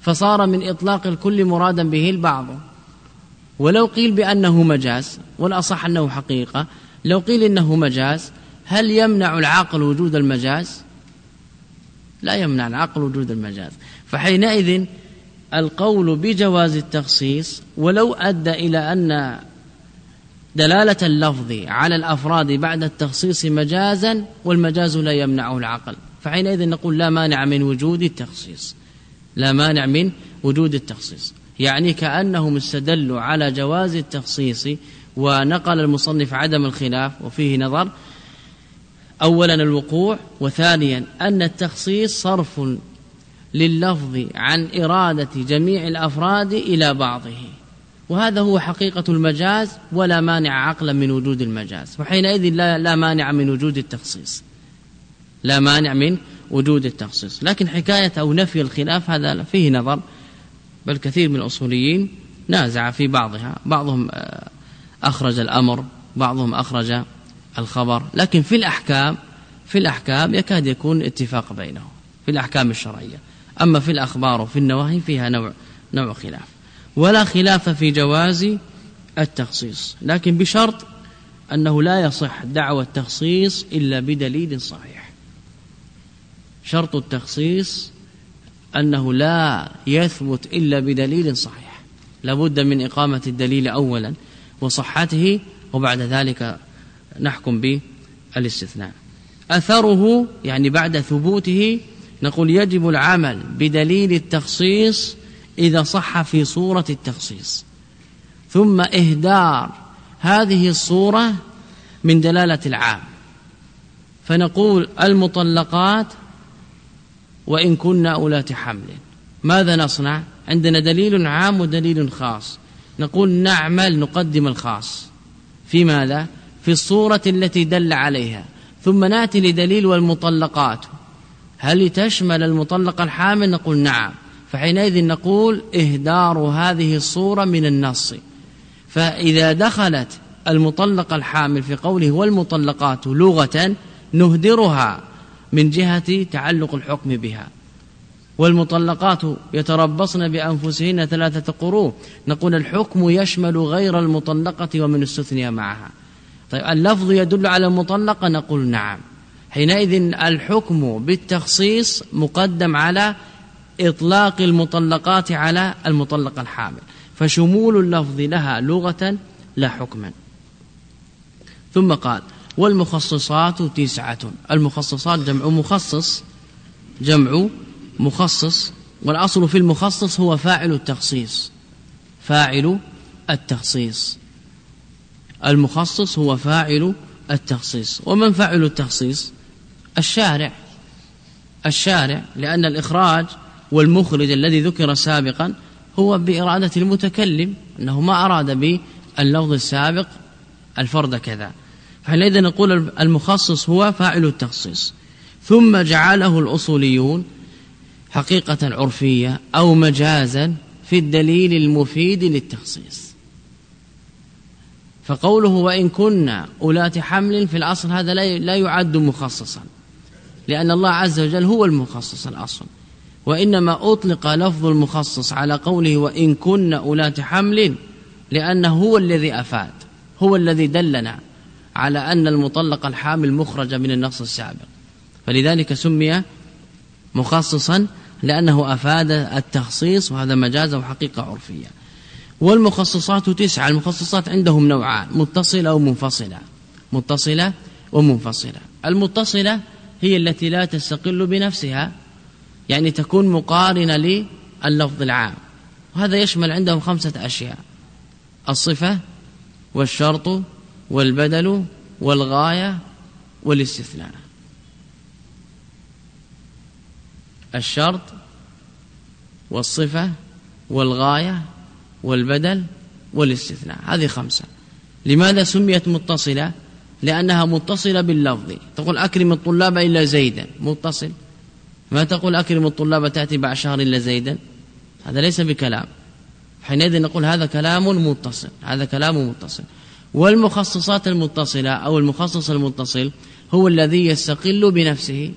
فصار من إطلاق الكل مرادا به البعض. ولو قيل بأنه مجاز والأصح أنه حقيقة لو قيل إنه مجاز هل يمنع العقل وجود المجاز؟ لا يمنع العقل وجود المجاز. فحينئذ القول بجواز التخصيص ولو أدى إلى أن دلالة اللفظ على الأفراد بعد التخصيص مجازا والمجاز لا يمنعه العقل. فحينئذ نقول لا مانع من وجود التخصيص. لا مانع من وجود التخصيص. يعني كأنهم استدلوا على جواز التخصيص ونقل المصنف عدم الخلاف وفيه نظر أولا الوقوع وثانيا أن التخصيص صرف لللفظ عن إرادة جميع الأفراد إلى بعضه. وهذا هو حقيقة المجاز ولا مانع عقلا من وجود المجاز. وحينئذ لا, لا مانع من وجود التخصيص. لا مانع من وجود التخصيص. لكن حكاية أو نفي الخلاف هذا فيه نظر بل كثير من الأصوليين نازع في بعضها. بعضهم آه، أخرج الأمر بعضهم أخرج الخبر لكن في الأحكام في الأحكام يكاد يكون اتفاق بينهم في الأحكام الشرعية. أما في الأخبار وفي النواهي فيها نوع نوع خلاف. ولا خلاف في جواز التخصيص لكن بشرط أنه لا يصح دعوى التخصيص إلا بدليل صحيح. شرط التخصيص أنه لا يثبت إلا بدليل صحيح. لابد من إقامة الدليل أولا وصحته وبعد ذلك نحكم بالاستثناء. أثره يعني بعد ثبوته نقول يجب العمل بدليل التخصيص إذا صح في صورة التخصيص. ثم إهدار هذه الصورة من دلالة العام. فنقول المطلقات وإن كنا أولاة حمل. ماذا نصنع؟ عندنا دليل عام ودليل خاص. نقول نعمل نقدم الخاص. في ماذا؟ في الصورة التي دل عليها. ثم نأتي لدليل والمطلقات. هل تشمل المطلق الحامل؟ نقول نعم. فحينئذ نقول إهدار هذه الصورة من النص. فإذا دخلت المطلق الحامل في قوله والمطلقات لغة نهدرها من جهة تعلق الحكم بها. والمطلقات يتربصن بأنفسهن ثلاثة قروء. نقول الحكم يشمل غير المطلقة ومن استثني معها. طيب اللفظ يدل على المطلقة نقول نعم. حينئذ الحكم بالتخصيص مقدم على إطلاق المطلقات على المطلق الحامل فشمول اللفظ لها لغة لا حكما ثم قال والمخصصات تسعة. المخصصات جمع مخصص جمع مخصص والأصل في المخصص هو فاعل التخصيص فاعل التخصيص. المخصص هو فاعل التخصيص. ومن فاعل التخصيص؟ الشارع. الشارع لأن الإخراج والمخرج الذي ذكر سابقا هو بإرادة المتكلم أنه ما أراد باللفظ السابق الفرد كذا. فحينئذ نقول المخصص هو فاعل التخصيص. ثم جعله الأصوليون حقيقة عرفية أو مجازا في الدليل المفيد للتخصيص. فقوله وإن كنا أولاة حمل في الأصل هذا لا يعد مخصصا لأن الله عز وجل هو المخصص الأصل. وإنما أطلق لفظ المخصص على قوله وإن كنا أولاة حمل لأنه هو الذي أفاد هو الذي دلنا على أن المطلق الحامل مخرج من النص السابق. فلذلك سمي مخصصا لأنه أفاد التخصيص وهذا مجاز وحقيقة عرفية. والمخصصات تسعة المخصصات عندهم نوعان متصلة ومنفصلة. متصلة ومنفصلة. المتصلة هي التي لا تستقل بنفسها يعني تكون مقارنة لللفظ العام. وهذا يشمل عندهم خمسة أشياء. الصفة والشرط والبدل والغاية والاستثناء. الشرط والصفة والغاية والبدل والاستثناء. هذه خمسة. لماذا سميت متصلة؟ لأنها متصلة باللفظ. تقول أكرم الطلاب إلا زيدا. متصل. ما تقول أكرم الطلاب تأتي بعد شهر إلا زيدا؟ هذا ليس بكلام. حينئذ نقول هذا كلام متصل. هذا كلام متصل. والمخصصات المتصلة أو المخصص المتصل هو الذي يستقل بنفسه.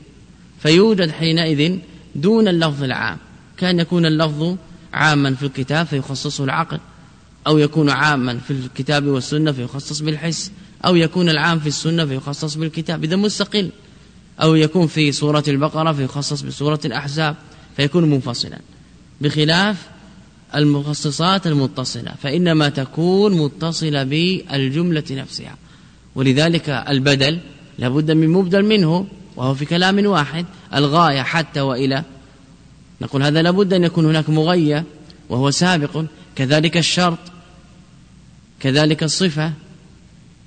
فيوجد حينئذ دون اللفظ العام. كان يكون اللفظ عاما في الكتاب فيخصصه العقل أو يكون عاما في الكتاب والسنة فيخصص بالحس أو يكون العام في السنة فيخصص بالكتاب إذا مستقل. أو يكون في سورة البقرة فيخصص بسورة الأحزاب فيكون منفصلا. بخلاف المخصصات المتصلة فإنما تكون متصلة بالجملة نفسها. ولذلك البدل لابد من مبدل منه وهو في كلام واحد الغاية حتى وإلى نقول هذا لابد أن يكون هناك مغية وهو سابق. كذلك الشرط كذلك الصفة.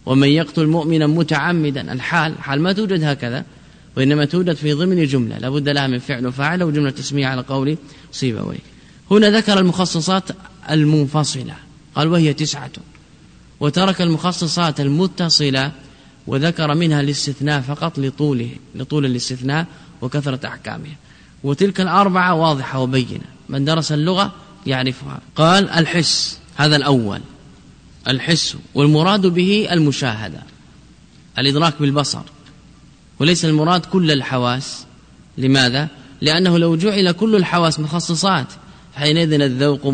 ومن يقتل مؤمنا متعمدا الحال حال ما توجد هكذا وإنما توجد في ضمن جملة. لابد لها من فعل وفاعل وجملة اسمية على قول صيبويه هنا ذكر المخصصات المنفصلة. قال وهي تسعة. وترك المخصصات المتصلة وذكر منها الاستثناء فقط لطوله لطول الاستثناء وكثرة أحكامها وتلك الأربعة واضحة وبينة. من درس اللغة يعرفها. قال الحس هذا الأول. الحس والمراد به المشاهدة الإدراك بالبصر. وليس المراد كل الحواس. لماذا؟ لأنه لو جعل كل الحواس مخصصات حينئذ الذوق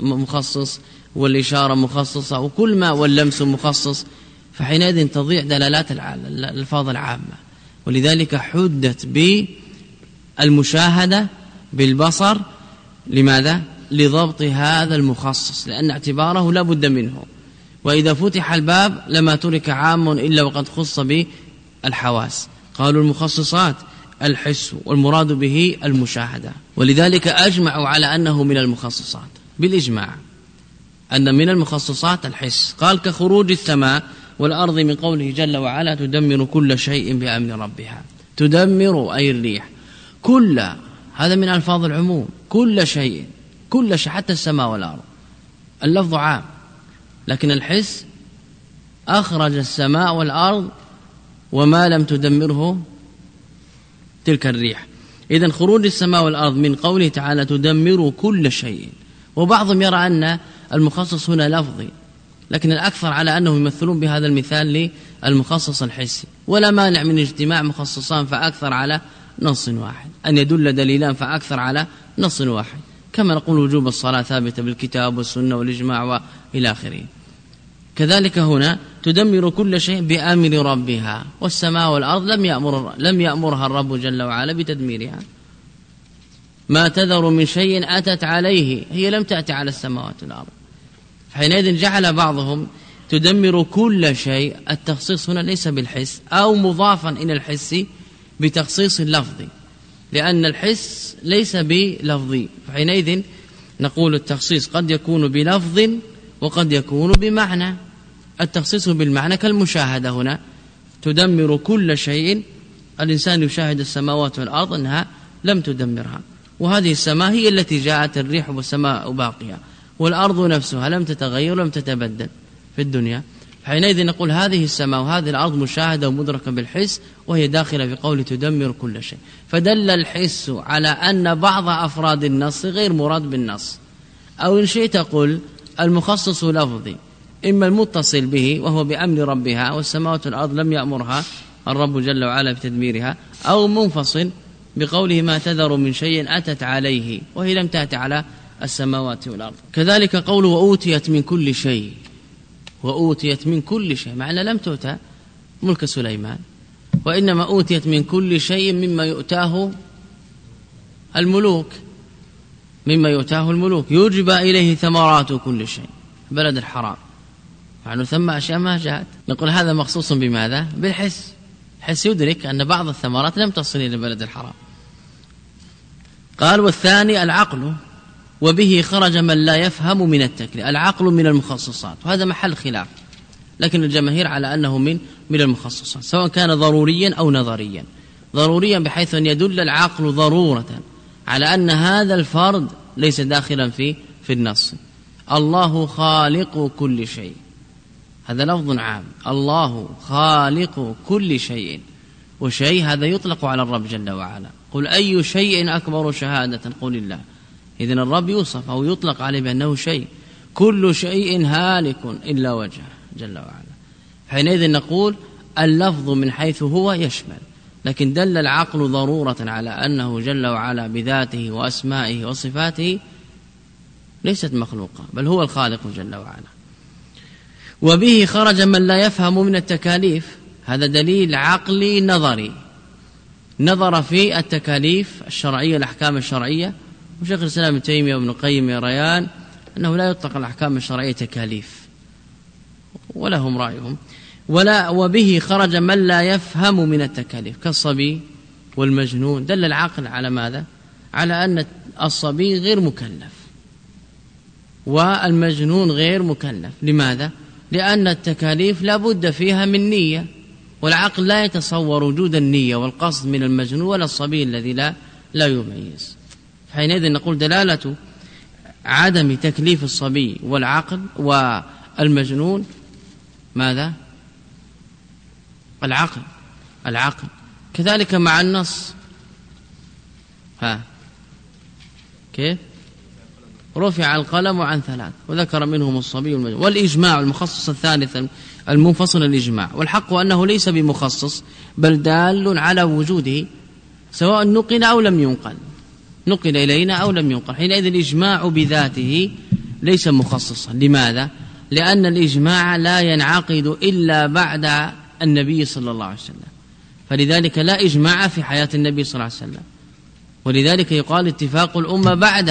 مخصص والإشارة مخصصة وكل ما واللمس مخصص فحينئذ تضيع دلالات الألفاظ العامة. ولذلك حدت بالمشاهدة بالبصر. لماذا؟ لضبط هذا المخصص لأن اعتباره لا بد منه. وإذا فتح الباب لما ترك عام إلا وقد خص بالحواس. قالوا المخصصات الحس والمراد به المشاهدة. ولذلك أجمعوا على أنه من المخصصات. بالإجماع أن من المخصصات الحس. قال كخروج السماء والأرض من قوله جل وعلا تدمر كل شيء بأمر ربها. تدمر أي الريح. كل هذا من ألفاظ العموم كل شيء كل شيء حتى السماء والأرض. اللفظ عام. لكن الحس أخرج السماء والأرض وما لم تدمره تلك الريح. إذا خروج السماء والأرض من قوله تعالى تدمر كل شيء. وبعضهم يرى أن المخصص هنا لفظي. لكن الأكثر على أنه يمثلون بهذا المثال للمخصص الحسي. ولا مانع من اجتماع مخصصان فأكثر على نص واحد. أن يدل دليلان فأكثر على نص واحد. كما نقول وجوب الصلاة ثابتة بالكتاب والسنة والإجماع وإلى آخره. كذلك هنا تدمر كل شيء بأمر ربها. والسماء والأرض لم يأمر لم يأمرها الرب جل وعلا بتدميرها. ما تذر من شيء أتت عليه. هي لم تأتي على السماوات والأرض. حينئذ جعل بعضهم تدمر كل شيء. التخصيص هنا ليس بالحس أو مضافا إلى الحس بتخصيص اللفظي لأن الحس ليس بلفظي فحينئذ نقول التخصيص قد يكون بلفظ وقد يكون بمعنى. التخصيص بالمعنى كالمشاهدة هنا. تدمر كل شيء. الإنسان يشاهد السماوات والأرض أنها لم تدمرها. وهذه السماء هي التي جاءت الريح والسماء باقية. والأرض نفسها لم تتغير ولم تتبدل في الدنيا. حينئذ نقول هذه السماء وهذه الأرض مشاهدة ومدركة بالحس وهي داخلة في قول تدمر كل شيء. فدل الحس على أن بعض أفراد النص غير مراد بالنص. أو إن شئت قل المخصص لفظي إما المتصل به وهو بأمر ربها والسماوات والأرض لم يأمرها الرب جل وعلا بتدميرها أو منفصل بقوله ما تذر من شيء أتت عليه وهي لم تأت على السماوات والأرض. كذلك قوله وأوتيت من كل شيء. وأوتيت من كل شيء مع أن لم تؤتى ملك سليمان. وإنما أوتيت من كل شيء مما يؤتاه الملوك مما يؤتاه الملوك. يجبى إليه ثمرات كل شيء بلد الحرام. مع أنه ثم أشياء ما جاءت. نقول هذا مخصوص بماذا؟ بالحس. حس يدرك أن بعض الثمرات لم تصل إلى بلد الحرام. قال والثاني العقل. وبه خرج من لا يفهم من التكليف العقل من المخصصات وهذا محل خلاف لكن الجماهير على أنه من من المخصصات سواء كان ضروريا أو نظريا. ضروريا بحيث أن يدل العقل ضرورة على أن هذا الفرد ليس داخلا في في النص. الله خالق كل شيء. هذا لفظ عام. الله خالق كل شيء. وشيء هذا يطلق على الرب جل وعلا. قل أي شيء أكبر شهادة؟ قل الله. إذن الرب يوصف أو يطلق عليه بأنه شيء. كل شيء هالك إلا وجهه جل وعلا. حينئذ نقول اللفظ من حيث هو يشمل لكن دل العقل ضرورة على أنه جل وعلا بذاته وأسمائه وصفاته ليست مخلوقة بل هو الخالق جل وعلا. وبه خرج من لا يفهم من التكاليف. هذا دليل عقلي نظري. نظر في التكاليف الشرعية الأحكام الشرعية. وشيخ الإسلام ابن تيمية وابن القيم يريان أنه لا يطلق الأحكام الشرعية تكاليف ولهم رأيهم. ولا وبه خرج من لا يفهم من التكاليف كالصبي والمجنون. دل العقل على ماذا؟ على أن الصبي غير مكلف والمجنون غير مكلف. لماذا؟ لأن التكاليف لا بد فيها من نية والعقل لا يتصور وجود النية والقصد من المجنون ولا الصبي الذي لا لا يميز. حينئذ نقول دلالة عدم تكليف الصبي والعقل والمجنون ماذا؟ العقل العقل كذلك مع النص. ها. كيف؟ رفع القلم عن ثلاث وذكر منهم الصبي والمجنون. والإجماع المخصص الثالث المنفصل الإجماع. والحق أنه ليس بمخصص بل دال على وجوده سواء نقل أو لم ينقل. نقل إلينا أو لم ينقل. حينئذ الإجماع بذاته ليس مخصصا. لماذا؟ لأن الإجماع لا ينعقد إلا بعد النبي صلى الله عليه وسلم. فلذلك لا إجماع في حياة النبي صلى الله عليه وسلم. ولذلك يقال اتفاق الأمة بعد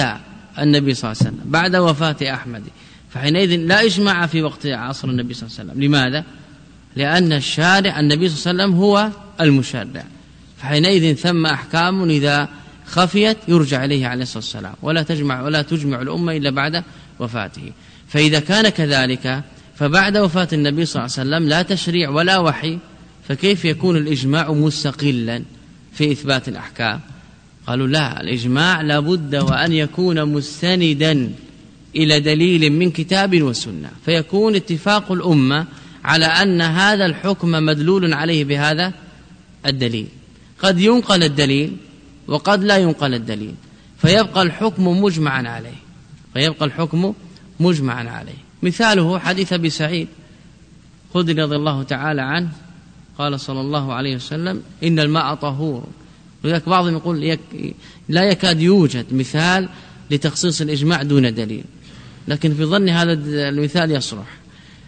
النبي صلى الله عليه وسلم بعد وفاة أحمد. فحينئذ لا إجماع في وقت عصر النبي صلى الله عليه وسلم. لماذا؟ لأن الشارع النبي صلى الله عليه وسلم هو المشرع. فحينئذ ثم أحكام إذا خفيت يرجع إليه عليه الصلاة والسلام. ولا تجمع ولا تجمع الأمة إلا بعد وفاته. فإذا كان كذلك فبعد وفاة النبي صلى الله عليه وسلم لا تشريع ولا وحي فكيف يكون الإجماع مستقلا في إثبات الأحكام؟ قالوا لا الإجماع لابد وأن يكون مستندا إلى دليل من كتاب وسنة. فيكون اتفاق الأمة على أن هذا الحكم مدلول عليه بهذا الدليل. قد ينقل الدليل وقد لا ينقل الدليل فيبقى الحكم مجمعا عليه فيبقى الحكم مجمعا عليه. مثاله حديث أبي سعيد خذ رضي الله تعالى عنه قال صلى الله عليه وسلم إن الماء طهور. ولذلك بعضهم يقول يك لا يكاد يوجد مثال لتخصيص الإجماع دون دليل. لكن في ظني هذا المثال يصلح.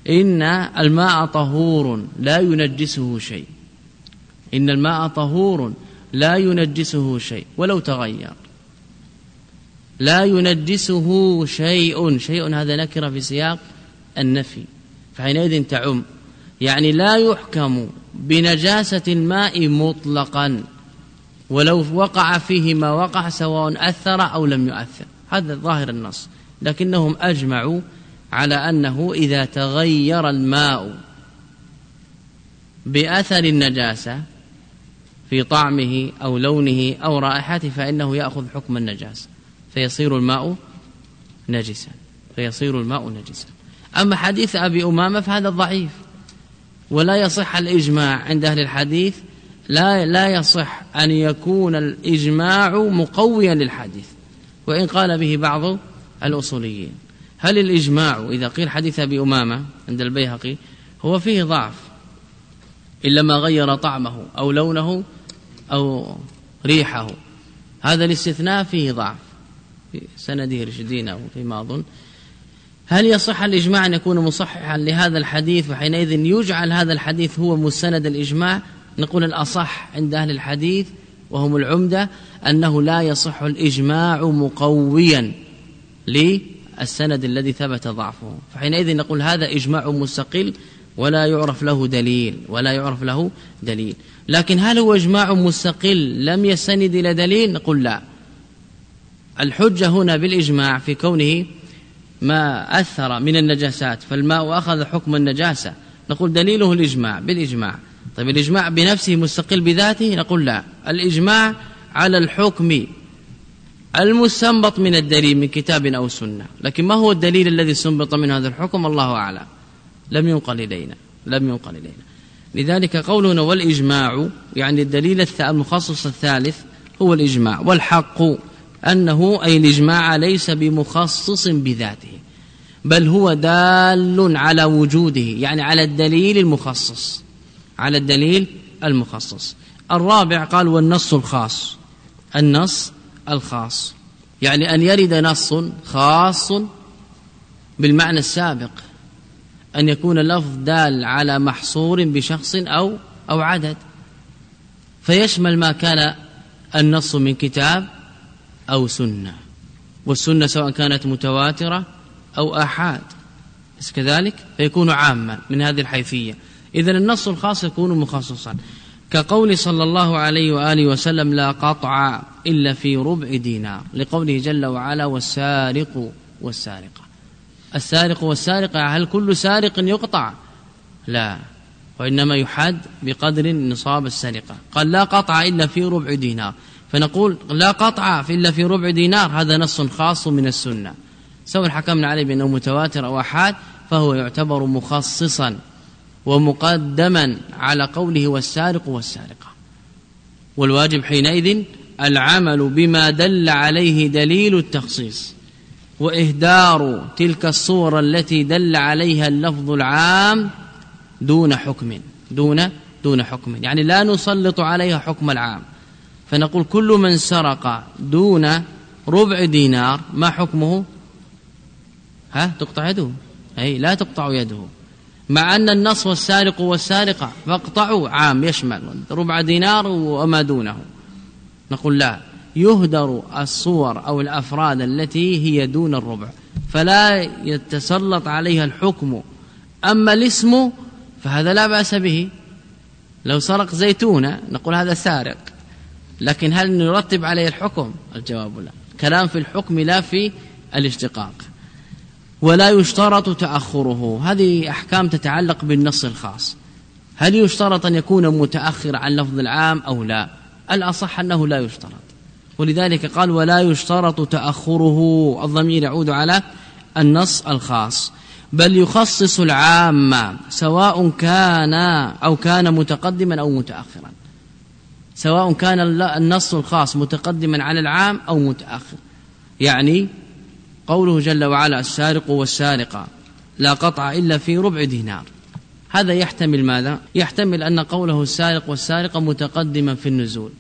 إن الماء طهور لا ينجسه شيء. إن الماء طهور لا ينجسه شيء ولو تغير. لا ينجسه شيء شيء هذا نكرة في سياق النفي. فحينئذ تعم. يعني لا يحكم بنجاسة الماء مطلقا. ولو وقع فيه ما وقع سواء أثر أو لم يؤثر. هذا ظاهر النص. لكنهم أجمعوا على أنه إذا تغير الماء بأثر النجاسة في طعمه أو لونه أو رائحته فإنه يأخذ حكم النجاسة. فيصير الماء نجسا. فيصير الماء نجسا. أما حديث أبي أمامة فهذا ضعيف. ولا يصح الإجماع عند أهل الحديث. لا لا يصح أن يكون الإجماع مقويا للحديث. وإن قال به بعض الأصوليين. هل الإجماع إذا قيل حديث أبي أمامة عند البيهقي هو فيه ضعف إلا ما غير طعمه أو لونه أو ريحه. هذا الاستثناء فيه ضعف في سنده رشدين أو فيما أظن. هل يصح الإجماع أن يكون مصححا لهذا الحديث وحينئذ يجعل هذا الحديث هو مستند الإجماع؟ نقول الأصح عند أهل الحديث وهم العمدة أنه لا يصح الإجماع مقويا للسند الذي ثبت ضعفه. فحينئذ نقول هذا إجماع مستقل ولا يعرف له دليل ولا يعرف له دليل. لكن هل هو إجماع مستقل لم يستند إلى دليل؟ نقول لا. الحجة هنا بالإجماع في كونه ما أثر من النجاسات فالماء أخذ حكم النجاسة. نقول دليله الإجماع بالإجماع. طيب الإجماع بنفسه مستقل بذاته؟ نقول لا. الإجماع على الحكم المستنبط من الدليل من كتاب أو سنة. لكن ما هو الدليل الذي استنبط من هذا الحكم؟ الله أعلم. لم ينقل إلينا لم ينقل إلينا. لذلك قولنا والإجماع يعني الدليل المخصص الثالث هو الإجماع. والحق أنه أي الإجماع ليس بمخصص بذاته بل هو دال على وجوده يعني على الدليل المخصص على الدليل المخصص. الرابع قال والنص الخاص. النص الخاص يعني أن يرد نص خاص بالمعنى السابق. أن يكون اللفظ دال على محصور بشخص أو أو عدد. فيشمل ما كان النص من كتاب أو سنة. والسنة سواء كانت متواترة أو آحاد. كذلك؟ فيكون عاما من هذه الحيثية. إذا النص الخاص يكون مخصصا كقول صلى الله عليه وآله وسلم لا قطع إلا في ربع دينار. لقوله جل وعلا والسارق والسارقة. السارق والسارقة هل كل سارق يقطع؟ لا وإنما يحد بقدر نصاب السرقة. قال لا قطع إلا في ربع دينار. فنقول لا قطع إلا في ربع دينار هذا نص خاص من السنة. سواء حكمنا عليه بأنه متواتر أو أحاد فهو يعتبر مخصصا ومقدما على قوله والسارق والسارقة. والواجب حينئذ العمل بما دل عليه دليل التخصيص. وإهدار تلك الصورة التي دل عليها اللفظ العام دون حكم دون دون حكم. يعني لا نسلط عليها حكم العام. فنقول كل من سرق دون ربع دينار ما حكمه؟ ها تقطع يده. أي لا تقطع يده. مع أن النص والسارق والسارقة فاقطعوا عام يشمل. ربع دينار وما دونه. نقول لا. يهدر الصور أو الأفراد التي هي دون الربع فلا يتسلط عليها الحكم. أما الاسم فهذا لا بأس به. لو سرق زيتونة نقول هذا سارق. لكن هل نرتب عليه الحكم؟ الجواب لا. كلام في الحكم لا في الاشتقاق. ولا يشترط تأخره. هذه أحكام تتعلق بالنص الخاص. هل يشترط أن يكون متأخر عن لفظ العام أو لا؟ الأصح أنه لا يشترط. ولذلك قال ولا يشترط تأخره. الضمير يعود على النص الخاص. بل يخصص العام سواء كان أو كان متقدما أو متأخرا. سواء كان النص الخاص متقدما على العام أو متأخر. يعني قوله جل وعلا السارق والسارقة لا قطع إلا في ربع دينار. هذا يحتمل ماذا؟ يحتمل أن قوله السارق والسارقة متقدما في النزول.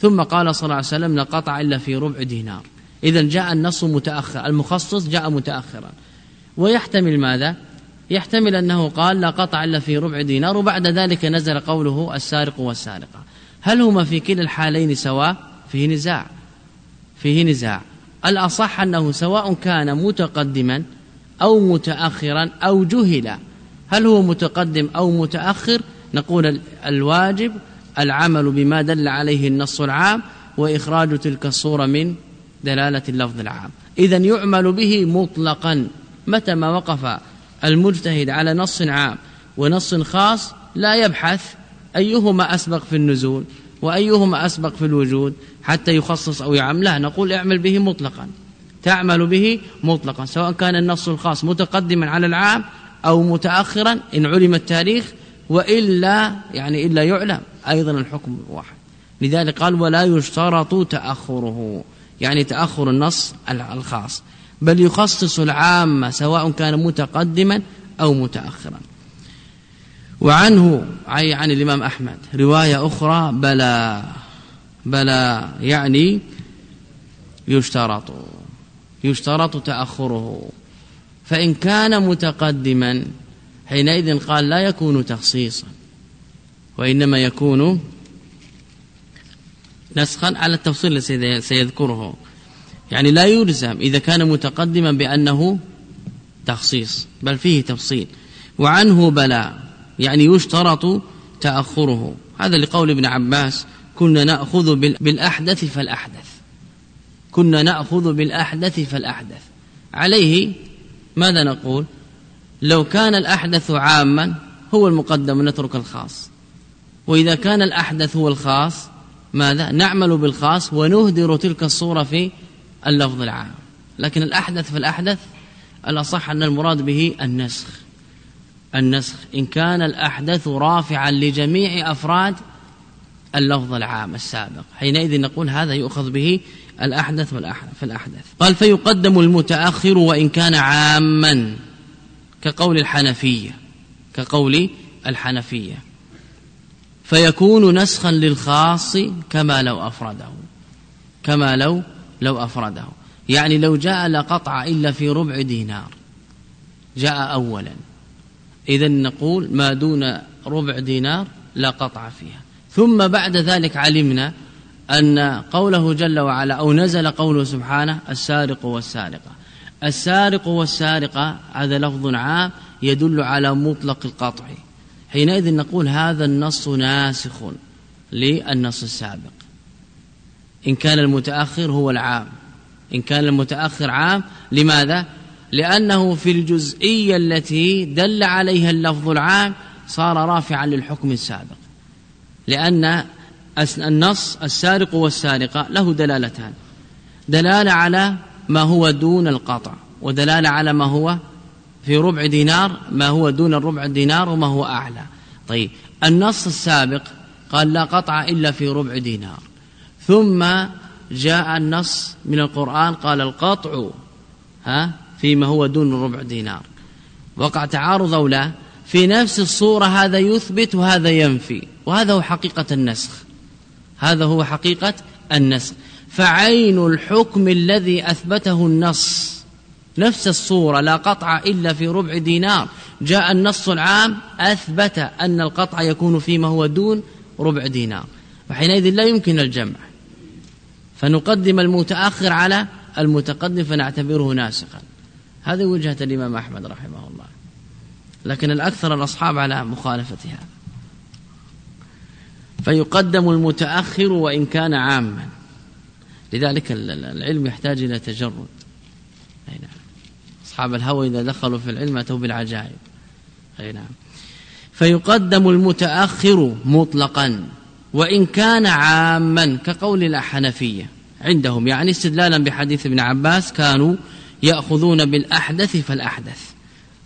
ثم قال صلى الله عليه وسلم لا قطع إلا في ربع دينار. إذا جاء النص متأخر المخصص جاء متأخرا. ويحتمل ماذا؟ يحتمل أنه قال لا قطع إلا في ربع دينار وبعد ذلك نزل قوله السارق والسارقة. هل هما في كلا الحالين سواء؟ فيه نزاع. فيه نزاع. الأصح أنه سواء كان متقدما أو متأخرا أو جهل هل هو متقدم أو متأخر؟ نقول الواجب العمل بما دل عليه النص العام وإخراج تلك الصورة من دلالة اللفظ العام. إذا يعمل به مطلقا. متى ما وقف المجتهد على نص عام ونص خاص لا يبحث أيهما أسبق في النزول وأيهما أسبق في الوجود حتى يخصص أو يعم. لا نقول اعمل به مطلقا. تعمل به مطلقا. سواء كان النص الخاص متقدما على العام أو متأخرا إن علم التاريخ وإلا يعني إلا يعلم. أيضا الحكم واحد. لذلك قال ولا يشترط تأخره يعني تأخر النص الخاص بل يخصص العامة سواء كان متقدما أو متأخرا. وعنه أي عن الإمام أحمد رواية أخرى بلى بلى يعني يشترط يشترط تأخره. فإن كان متقدما حينئذ قال لا يكون تخصيصا. وإنما يكون نسخا على التفصيل الذي سيذكره. يعني لا يلزم إذا كان متقدما بأنه تخصيص بل فيه تفصيل. وعنه بلا يعني يشترط تأخره. هذا لقول ابن عباس كنا نأخذ بالأحدث فالأحدث. كنا نأخذ بالأحدث فالأحدث. عليه ماذا نقول؟ لو كان الأحدث عاما هو المقدم نترك الخاص. وإذا كان الأحدث هو الخاص ماذا؟ نعمل بالخاص ونهدر تلك الصورة في اللفظ العام. لكن الأحدث في الأحدث الأصح أن المراد به النسخ. النسخ إن كان الأحدث رافعا لجميع أفراد اللفظ العام السابق. حينئذ نقول هذا يؤخذ به الأحدث في الأحدث. قال فيقدم المتأخر وإن كان عاما كقول الحنفية. كقول الحنفية. فيكون نسخا للخاص كما لو أفرده. كما لو لو أفرده. يعني لو جاء لا قطع إلا في ربع دينار. جاء أولا. إذا نقول ما دون ربع دينار لا قطع فيها. ثم بعد ذلك علمنا أن قوله جل وعلا أو نزل قوله سبحانه السارق والسارقة. السارق والسارقة هذا لفظ عام يدل على مطلق القطع. حينئذ نقول هذا النص ناسخ للنص السابق. إن كان المتأخر هو العام. إن كان المتأخر عام لماذا؟ لأنه في الجزئية التي دل عليها اللفظ العام صار رافعا للحكم السابق. لأن النص السارق والسارقة له دلالتان. دلالة على ما هو دون القطع ودلالة على ما هو في ربع دينار ما هو دون الربع دينار وما هو أعلى. طيب النص السابق قال لا قطع إلا في ربع دينار. ثم جاء النص من القرآن قال القطع ها فيما هو دون ربع دينار. وقع تعارض أو لا؟ في نفس الصورة هذا يثبت وهذا ينفي وهذا هو حقيقة النسخ. هذا هو حقيقة النسخ. فعين الحكم الذي أثبته النص نفس الصورة لا قطع إلا في ربع دينار. جاء النص العام أثبت أن القطع يكون فيما هو دون ربع دينار. وحينئذ لا يمكن الجمع. فنقدم المتأخر على المتقدم فنعتبره ناسخا. هذه وجهة الإمام أحمد رحمه الله. لكن الأكثر الأصحاب على مخالفة هذا فيقدم المتأخر وإن كان عاما. لذلك العلم يحتاج إلى تجرد. أي نعم. أصحاب الهوى إذا دخلوا في العلم أتوا بالعجائب. أي نعم. فيقدم المتأخر مطلقا وإن كان عاما كقول الحنفية عندهم يعني استدلالا بحديث ابن عباس كانوا يأخذون بالأحدث فالأحدث.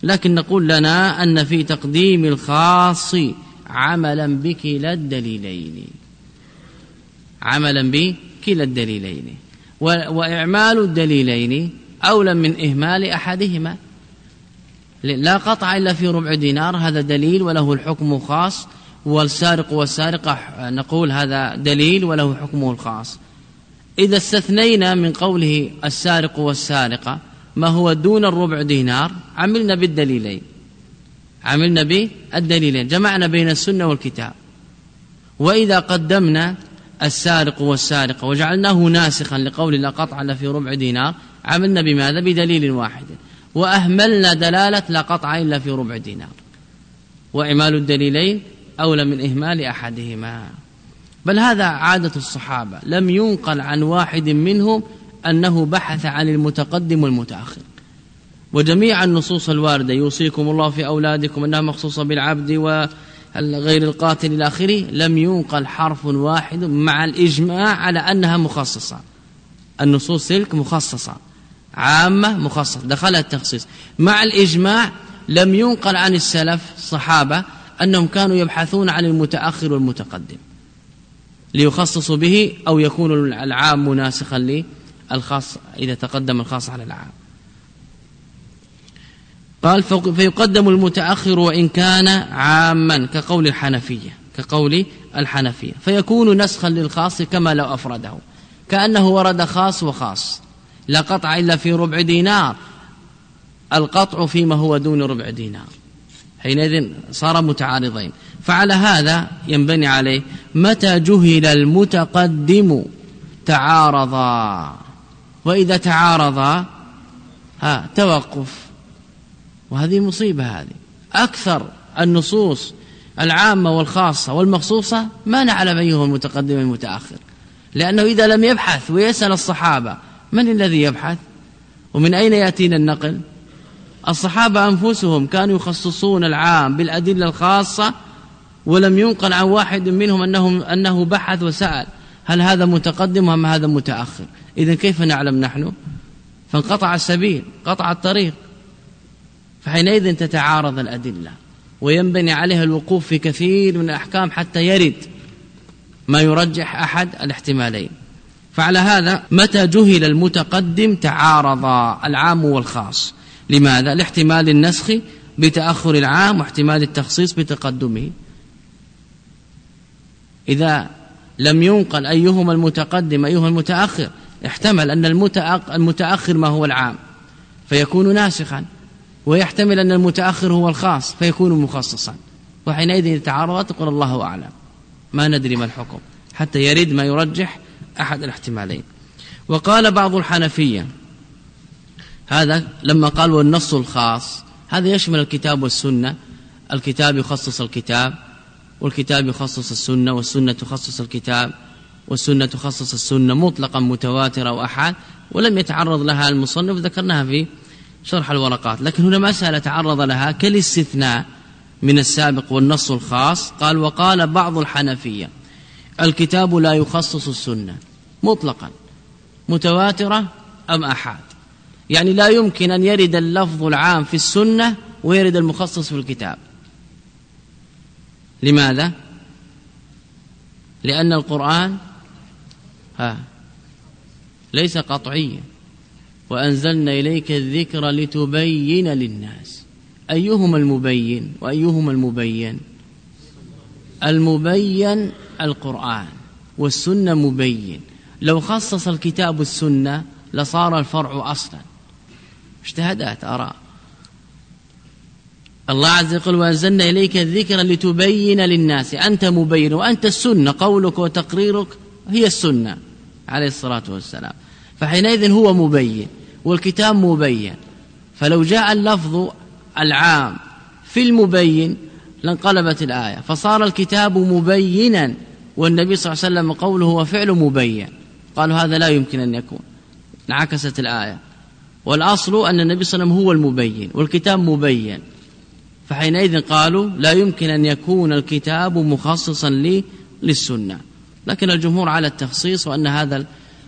لكن نقول لنا أن في تقديم الخاص عملا بكلا الدليلين. عملا بكلا الدليلين. وإعمال الدليلين أولى من إهمال أحدهما. لا قطع إلا في ربع دينار هذا دليل وله الحكم خاص والسارق والسارقة نقول هذا دليل وله حكمه الخاص. إذا استثنينا من قوله السارق والسارقة ما هو دون الربع دينار؟ عملنا بالدليلين. عملنا بالدليلين. جمعنا بين السنة والكتاب. وإذا قدمنا السارق والسارقة وجعلناه ناسخا لقول لا قطع في ربع دينار عملنا بماذا؟ بدليل واحد. وأهملنا دلالة لا قطع إلا في ربع دينار. وإعمال الدليلين أولى من إهمال أحدهما. بل هذا عادة الصحابة. لم ينقل عن واحد منهم أنه بحث عن المتقدم والمتأخر. وجميع النصوص الواردة يوصيكم الله في أولادكم أنها مخصوصة بالعبد وغير القاتل إلى آخره لم ينقل حرف واحد مع الإجماع على أنها مخصصة. النصوص تلك مخصصة. عامة مخصصة. دخلها التخصيص. مع الإجماع لم ينقل عن السلف الصحابة أنهم كانوا يبحثون عن المتأخر والمتقدم ليخصصوا به أو يكون العام مناسخا للخاص إذا تقدم الخاص على العام. قال فيقدم المتأخر وإن كان عاما كقول الحنفية كقول الحنفية فيكون نسخا للخاص كما لو أفرده كأنه ورد خاص وخاص. لا قطع إلا في ربع دينار. القطع فيما هو دون ربع دينار. حينئذ صار متعارضين. فعلى هذا ينبني عليه متى جهل المتقدم. تعارضا. وإذا تعارضا ها توقف. وهذه مصيبة هذه. أكثر النصوص العامة والخاصة والمخصوصة ما نعلم أيهما المتقدم المتأخر لأنه إذا لم يبحث ويسأل الصحابة من الذي يبحث؟ ومن أين يأتينا النقل؟ الصحابة أنفسهم كانوا يخصصون العام بالأدلة الخاصة ولم ينقل عن واحد منهم أنه, أنه بحث وسأل هل هذا متقدم أم هذا متأخر؟ إذا كيف نعلم نحن؟ فانقطع السبيل قطع الطريق. فحينئذ تتعارض الأدلة وينبني عليها الوقوف في كثير من الأحكام حتى يرد ما يرجح أحد الاحتمالين. فعلى هذا متى جهل المتقدم تعارض العام والخاص؟ لماذا؟ لاحتمال النسخ بتأخر العام واحتمال التخصيص بتقدمه. إذا لم ينقل أيهما المتقدم أيهما المتأخر احتمل أن المتأخر ما هو العام فيكون ناسخا ويحتمل أن المتأخر هو الخاص فيكون مخصصا. وحينئذ يتعارض تقول الله أعلم. ما ندري ما الحكم. حتى يرد ما يرجح أحد الاحتمالين. وقال بعض الحنفية هذا لما قال والنص الخاص هذا يشمل الكتاب والسنة. الكتاب يخصص الكتاب والكتاب يخصص السنة والسنة تخصص الكتاب والسنة تخصص السنة مطلقا متواترة وأحاد ولم يتعرض لها المصنف ذكرناها في شرح الورقات. لكن هنا مسألة تعرض لها كالاستثناء من السابق والنص الخاص. قال وقال بعض الحنفية الكتاب لا يخصص السنة مطلقا. متواترة أم أحاد؟ يعني لا يمكن أن يرد اللفظ العام في السنة ويرد المخصص في الكتاب. لماذا؟ لأن القرآن ها ليس قطعيا. وأنزلنا إليك الذكر لتبين للناس. أيهما المبين وأيهما المبين؟ المبين القرآن والسنة مبين. لو خصص الكتاب السنة لصار الفرع أصلا. اجتهادات أراء. الله عز وجل وأنزلنا إليك الذكر لتبين للناس. أنت مبين وأنت السنة. قولك وتقريرك هي السنة. عليه الصلاة والسلام. فحينئذ هو مبين والكتاب مبين. فلو جاء اللفظ العام في المبين لانقلبت الآية. فصار الكتاب مبينا والنبي صلى الله عليه وسلم قوله وفعل مبين. قالوا هذا لا يمكن أن يكون. انعكست الآية. والأصل أن النبي صلى الله عليه وسلم هو المبين والكتاب مبين. فحينئذ قالوا لا يمكن أن يكون الكتاب مخصصا للسنة. لكن الجمهور على التخصيص وأن هذا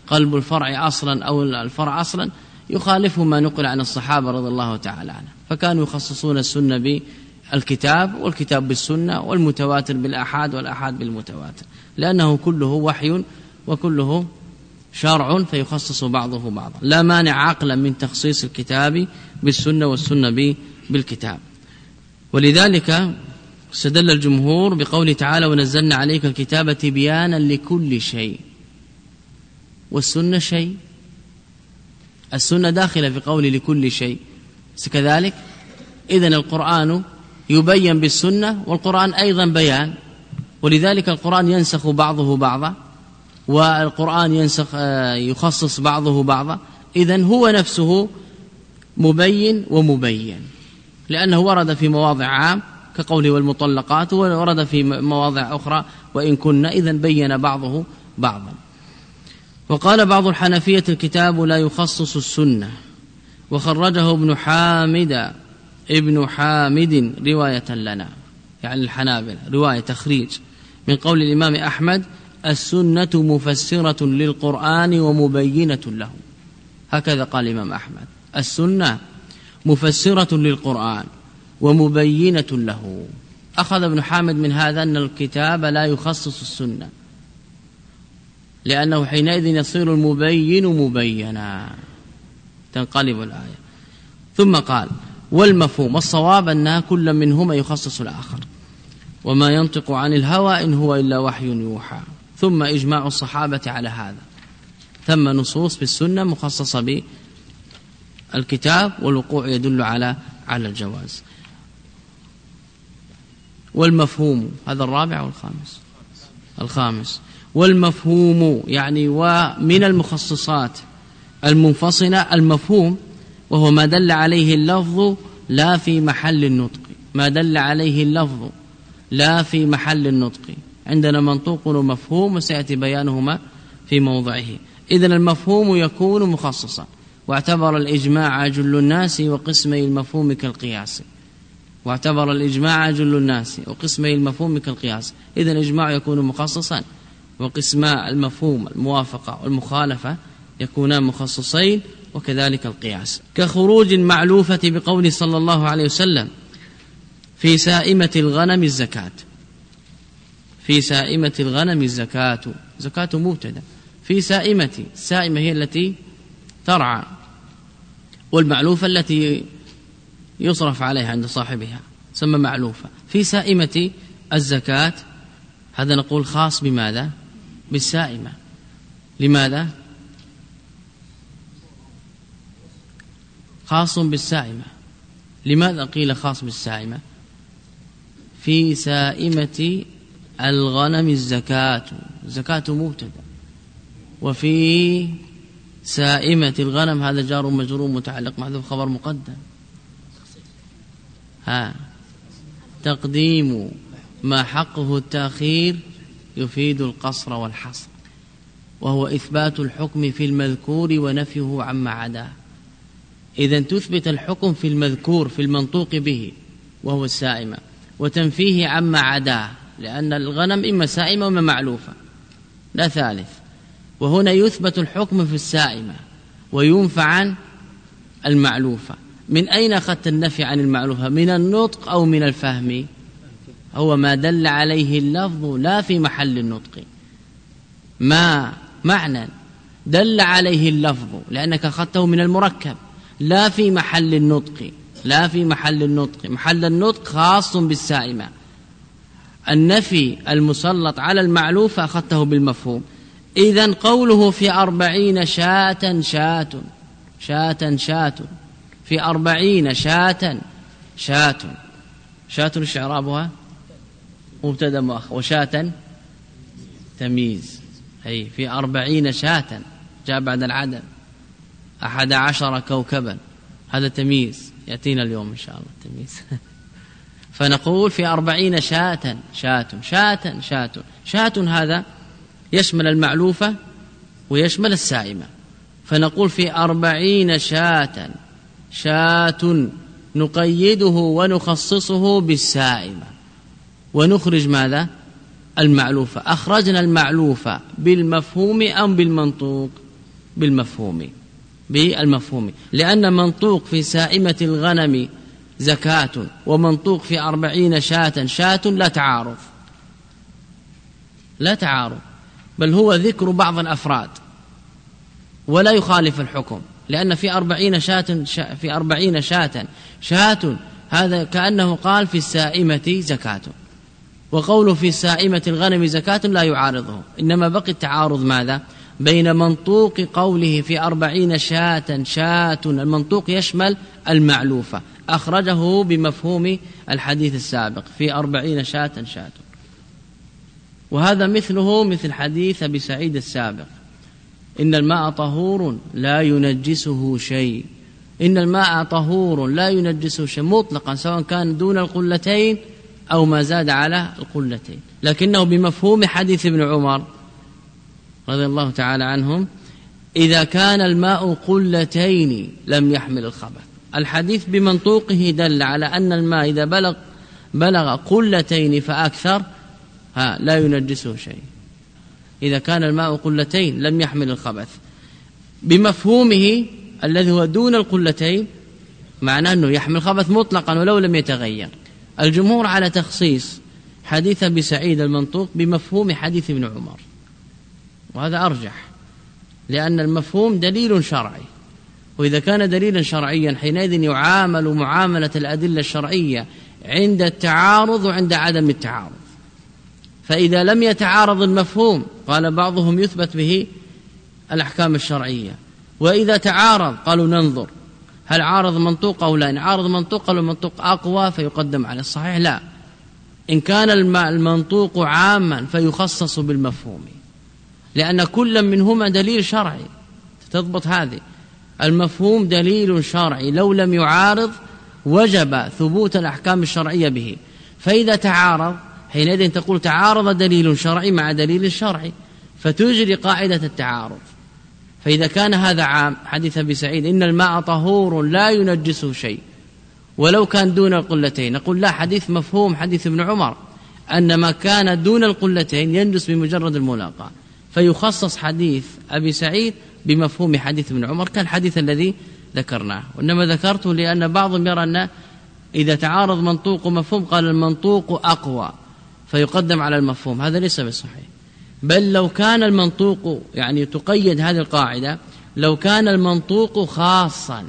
قلب الفرع أصلا أو الفرع أصلا يخالف ما نقل عن الصحابة رضي الله تعالى عنهم. فكانوا يخصصون السنة بالكتاب والكتاب بالسنة والمتواتر بالأحاد والأحاد بالمتواتر. لأنه كله وحي وكله شرع فيخصص بعضه بعضا. لا مانع عقلا من تخصيص الكتاب بالسنة والسنة بالكتاب. ولذلك استدل الجمهور بقوله تعالى ونزلنا عليك الكتاب تبيانا لكل شيء. والسنة شيء. السنة داخلة في قول لكل شيء. كذلك إذن القرآن يبين بالسنة والقرآن أيضا بيان ولذلك القرآن ينسخ بعضه بعضا والقرآن ينسخ آه، يخصص بعضه بعضا. إذن هو نفسه مبين ومبين لأنه ورد في مواضع عام كقوله والمطلقات ورد في مواضع أخرى وإن كنا. إذا بين بعضه بعضا. وقال بعض الحنفية الكتاب لا يخصص السنة وخرجه ابن حامد ابن حامد رواية لنا يعني الحنابل رواية تخريج. من قول الإمام أحمد السنة مفسرة للقرآن ومبينة له. هكذا قال الإمام أحمد. السنة مفسرة للقرآن ومبينة له. أخذ ابن حامد من هذا أن الكتاب لا يخصص السنة لأنه حينئذ يصير المبين مبينا. تنقلب الآية. ثم قال والمفهوم الصواب أن كل منهما يخصص الآخر. وما ينطق عن الهوى إن هو إلا وحي يوحى. ثم إجماع الصحابة على هذا. ثم نصوص في السنة مخصصة بالكتاب والوقوع يدل على على الجواز. والمفهوم هذا الرابع والخامس. الخامس. والمفهوم يعني ومن المخصصات المنفصلة المفهوم وهو ما دل عليه اللفظ لا في محل النطق. ما دل عليه اللفظ لا في محل النطق. عندنا منطوق ومفهوم وسيأتي بيانهما في موضعه. إذن المفهوم يكون مخصصا. واعتبر الإجماع جل الناس وقسمي المفهوم كالقياس. واعتبر الإجماع جل الناس وقسمي المفهوم كالقياس. إذا الإجماع يكون مخصصا. وقسما المفهوم الموافقة والمخالفة يكونان مخصصين وكذلك القياس. كخروج المعلوفة بقول صلى الله عليه وسلم في سائمة الغنم الزكاة. في سائمة الغنم الزكاة. زكاة مبتدأ. في سائمة. السائمة هي التي ترعى. والمعلوفة التي يصرف عليها عند صاحبها. تسمى معلوفة. في سائمة الزكاة. هذا نقول خاص بماذا؟ بالسائمة. لماذا؟ خاص بالسائمة. لماذا قيل خاص بالسائمة؟ في سائمة الغنم الزكاة. الزكاة مبتدأ. وفي سائمة الغنم هذا جار مجرور متعلق محذوف خبر مقدم. ها. تقديم ما حقه التأخير يفيد القصر والحصر. وهو إثبات الحكم في المذكور ونفيه عما عداه. إذا تثبت الحكم في المذكور في المنطوق به وهو السائمة وتنفيه عما عداه لأن الغنم إما سائمة وإما معلوفة لا ثالث. وهنا يثبت الحكم في السائمة وينفى عن المعلوفة من أين أخذت النفي عن المعلوفة من النطق أو من الفهم؟ هو ما دل عليه اللفظ لا في محل النطق. ما معنى؟ دل عليه اللفظ لأنك أخذته من المركب. لا في محل النطق لا في محل النطق. محل النطق خاص بالسائمة. النفي المسلط على المعلوف أخذته بالمفهوم. إذا قوله في أربعين شاة شاة شاة شاة في أربعين شاة شاة. شاة إعرابها مبتدأ مؤخر وشاة تمييز. أي في أربعين شاة جاء بعد العدد. أحد عشر كوكبا. هذا تمييز. يأتينا اليوم إن شاء الله التمييز. فنقول في أربعين شاة شاة شاة شاة. شاة هذا يشمل المعلوفة ويشمل السائمة. فنقول في أربعين شاة. شاة نقيده ونخصصه بالسائمة. ونخرج ماذا؟ المعلوفة أخرجنا المعلوفة بالمفهوم أم بالمنطوق؟ بالمفهوم. بالمفهوم. لأن منطوق في سائمة الغنم زكاة ومنطوق في أربعين شاة شاة لا تعارض لا تعارض بل هو ذكر بعض الأفراد. ولا يخالف الحكم. لأن في أربعين شاة في أربعين شاة شاة هذا كأنه قال في السائمة زكاة. وقوله في سائمة الغنم زكاة لا يعارضه. إنما بقي التعارض ماذا؟ بين منطوق قوله في أربعين شاة شاة المنطوق يشمل المعلوفة أخرجه بمفهوم الحديث السابق في أربعين شاة شاة. وهذا مثله مثل حديث أبي سعيد السابق. إن الماء طهور لا ينجسه شيء. إن الماء طهور لا ينجسه شيء. مطلقا سواء كان دون القلتين أو ما زاد على القلتين. لكنه بمفهوم حديث ابن عمر رضي الله تعالى عنهم إذا كان الماء قلتين لم يحمل الخبث. الحديث بمنطوقه دل على أن الماء إذا بلغ بلغ قلتين فأكثر ها لا ينجسه شيء. إذا كان الماء قلتين لم يحمل الخبث. بمفهومه الذي هو دون القلتين معناه أنه يحمل خبث مطلقا ولو لم يتغير. الجمهور على تخصيص حديث أبي سعيد المنطوق بمفهوم حديث ابن عمر. وهذا أرجح لأن المفهوم دليل شرعي. وإذا كان دليلا شرعيا حينئذ يعامل معاملة الأدلة الشرعية عند التعارض وعند عدم التعارض. فإذا لم يتعارض المفهوم قال بعضهم يثبت به الأحكام الشرعية. وإذا تعارض قالوا ننظر هل عارض منطوق أو لا؟ إن عارض منطوق أو المنطوق أقوى فيقدم على الصحيح لا. إن كان المنطوق عاما فيخصص بالمفهوم. لأن كل منهما دليل شرعي. تضبط هذه. المفهوم دليل شرعي. لو لم يعارض وجب ثبوت الأحكام الشرعية به. فإذا تعارض حينئذ تقول تعارض دليل شرعي مع دليل شرعي. فتجري قاعدة التعارض. فإذا كان هذا عام حديث أبي سعيد إن الماء طهور لا ينجسه شيء. ولو كان دون القلتين. نقول لا حديث مفهوم حديث ابن عمر. أن ما كان دون القلتين ينجس بمجرد الملاقاة. فيخصص حديث أبي سعيد بمفهوم حديث ابن عمر كالحديث الذي ذكرناه. وإنما ذكرته لأن بعضهم يرى أن إذا تعارض منطوق ومفهوم قال المنطوق أقوى فيقدم على المفهوم. هذا ليس بصحيح. بل لو كان المنطوق يعني تقيد هذه القاعدة لو كان المنطوق خاصا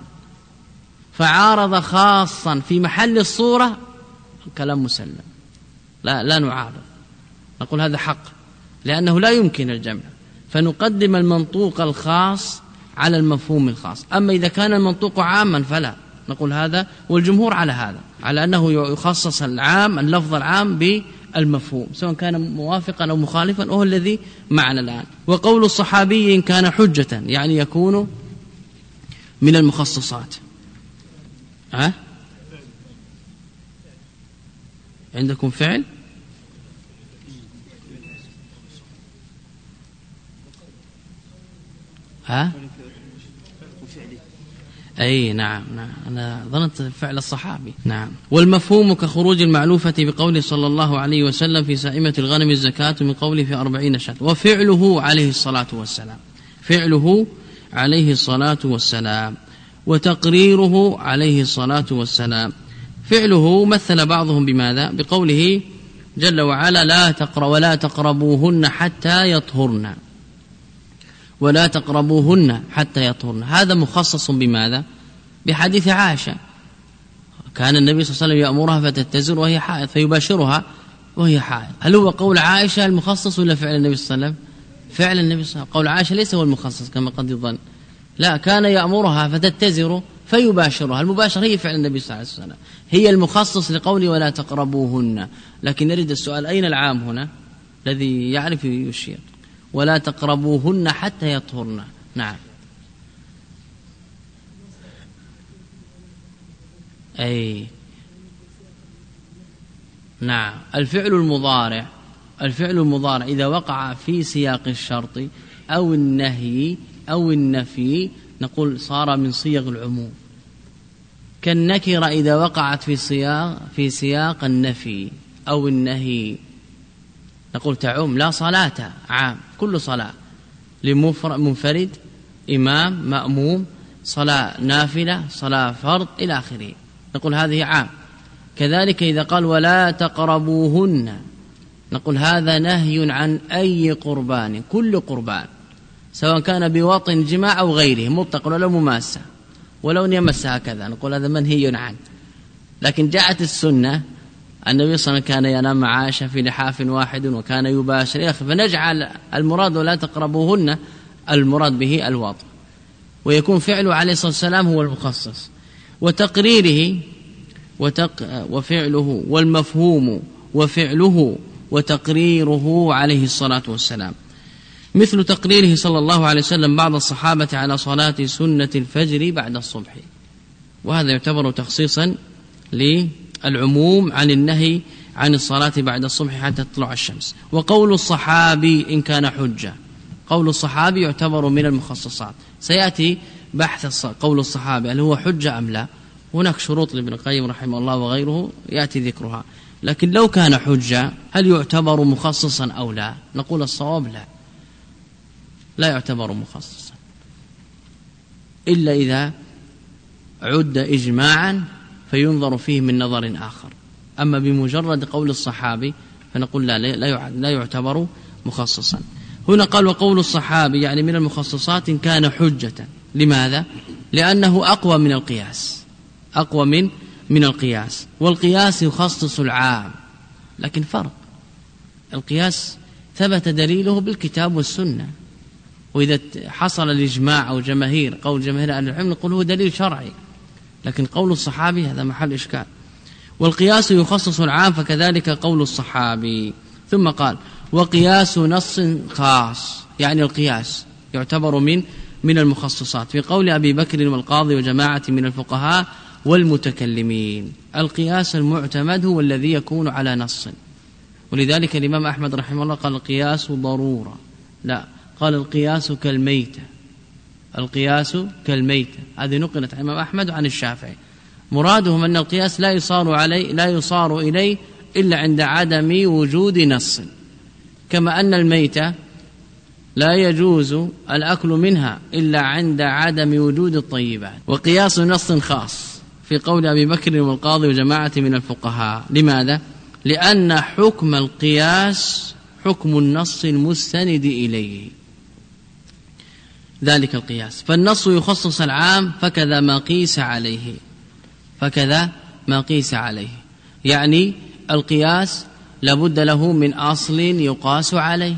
فعارض خاصا في محل الصورة كلام مسلم. لا لا نعارض. نقول هذا حق. لأنه لا يمكن الجمع. فنقدم المنطوق الخاص على المفهوم الخاص. أما إذا كان المنطوق عاما فلا. نقول هذا والجمهور على هذا. على أنه يخصص العام اللفظ العام بالمفهوم. سواء كان موافقا أو مخالفا وهو الذي معنا الآن. وقول الصحابي إن كان حجة يعني يكون من المخصصات. ها؟ عندكم فعل؟ ها؟ أي نعم نعم. أنا ظننت فعل الصحابي. نعم. والمفهوم كخروج المعلوفة بقوله صلى الله عليه وسلم في سائمة الغنم الزكاة من قوله في أربعين شهر وفعله عليه الصلاة والسلام. فعله عليه الصلاة والسلام. وتقريره عليه الصلاة والسلام. فعله مثل بعضهم بماذا؟ بقوله جل وعلا لا تقرأ ولا تقربوهن حتى يطهرن. ولا تقربوهن حتى يطهرن. هذا مخصص بماذا؟ بحديث عائشة. كان النبي صلى الله عليه وسلم يأمرها فتتزر وهي حائض فيباشرها وهي حائض. هل هو قول عائشة المخصص ولا فعل النبي صلى الله عليه وسلم؟ فعل النبي صلى الله عليه وسلم. قول عائشة ليس هو المخصص كما قد يظن. لا كان يأمرها فتتزر فيباشرها. المباشرة هي فعل النبي صلى الله عليه وسلم. هي المخصص لقوله ولا تقربوهن. لكن نريد السؤال أين العام هنا؟ الذي يعرف يشير. ولا تقربوهن حتى يطهرن. نعم. أي. نعم. الفعل المضارع الفعل المضارع إذا وقع في سياق الشرط أو النهي أو النفي نقول صار من صيغ العموم. كالنكرة إذا وقعت في سياق في سياق النفي أو النهي نقول تعم لا صلاة عام. كل صلاة لمنفرد إمام مأموم صلاة نافلة صلاة فرض إلى آخره. نقول هذه عام. كذلك إذا قال ولا تقربوهن نقول هذا نهي عن أي قربان كل قربان سواء كان بوطن جماع أو غيره مطلق ولا مماسة. ولو يمس هكذا نقول هذا منهي عنه لكن جاءت السنة النبي صلى الله عليه وسلم كان ينام عائشة في لحاف واحد وكان يباشر. أخي فنجعل المراد ولا تقربوهن المراد به الوضع. ويكون فعله عليه الصلاة والسلام هو المخصص. وتقريره وتق وفعله والمفهوم وفعله وتقريره عليه الصلاة والسلام. مثل تقريره صلى الله عليه وسلم بعض الصحابة على صلاة سنة الفجر بعد الصبح. وهذا يعتبر تخصيصا للعموم عن النهي عن الصلاة بعد الصبح حتى تطلع الشمس. وقول الصحابي إن كان حجة. قول الصحابي يعتبر من المخصصات. سيأتي بحث قول الصحابي هل هو حجة أم لا؟ هناك شروط لابن القيم رحمه الله وغيره يأتي ذكرها. لكن لو كان حجة هل يعتبر مخصصا أو لا؟ نقول الصواب لا. لا يعتبر مخصصا. إلا إذا عد إجماعا فينظر فيه من نظر آخر. أما بمجرد قول الصحابي فنقول لا لا يعتبر مخصصا. هنا قال وقول الصحابي يعني من المخصصات كان حجة. لماذا؟ لأنه أقوى من القياس. أقوى من من القياس. والقياس يخصص العام. لكن فرق. القياس ثبت دليله بالكتاب والسنة. وإذا حصل الإجماع أو جماهير قول جماهير أهل العلم نقول هو دليل شرعي. لكن قول الصحابي هذا محل إشكال. والقياس يخصص العام فكذلك قول الصحابي. ثم قال وقياس نص خاص يعني القياس يعتبر من من المخصصات. في قول أبي بكر والقاضي وجماعة من الفقهاء والمتكلمين القياس المعتمد هو الذي يكون على نص. ولذلك الإمام أحمد رحمه الله قال القياس ضرورة. لا قال القياس كالميتة. القياس كالميتة هذه نقلت عن الإمام أحمد عن الشافعي. مرادهم أن القياس لا يصار عليه لا يصار إليه إلا عند عدم وجود نص. كما أن الميتة لا يجوز الأكل منها إلا عند عدم وجود الطيبات. وقياس نص خاص في قول أبي بكر والقاضي وجماعة من الفقهاء. لماذا؟ لأن حكم القياس حكم النص المستند إليه. ذلك القياس. فالنص يخصص العام فكذا ما قيس عليه. فكذا ما قيس عليه. يعني القياس لابد له من أصل يقاس عليه.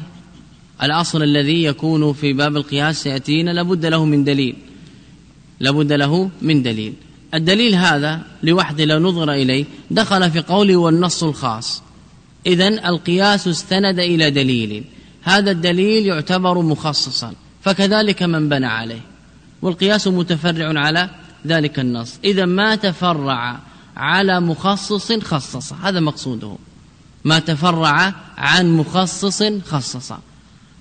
الأصل الذي يكون في باب القياس سيأتينا لابد له من دليل. لابد له من دليل. الدليل هذا لوحده لو نظر إليه. دخل في قوله والنص الخاص. إذا القياس استند إلى دليل. هذا الدليل يعتبر مخصصا. فكذلك من بنى عليه. والقياس متفرع على ذلك النص. إذا ما تفرع على مخصص خصص. هذا مقصوده. ما تفرع عن مخصص خصص.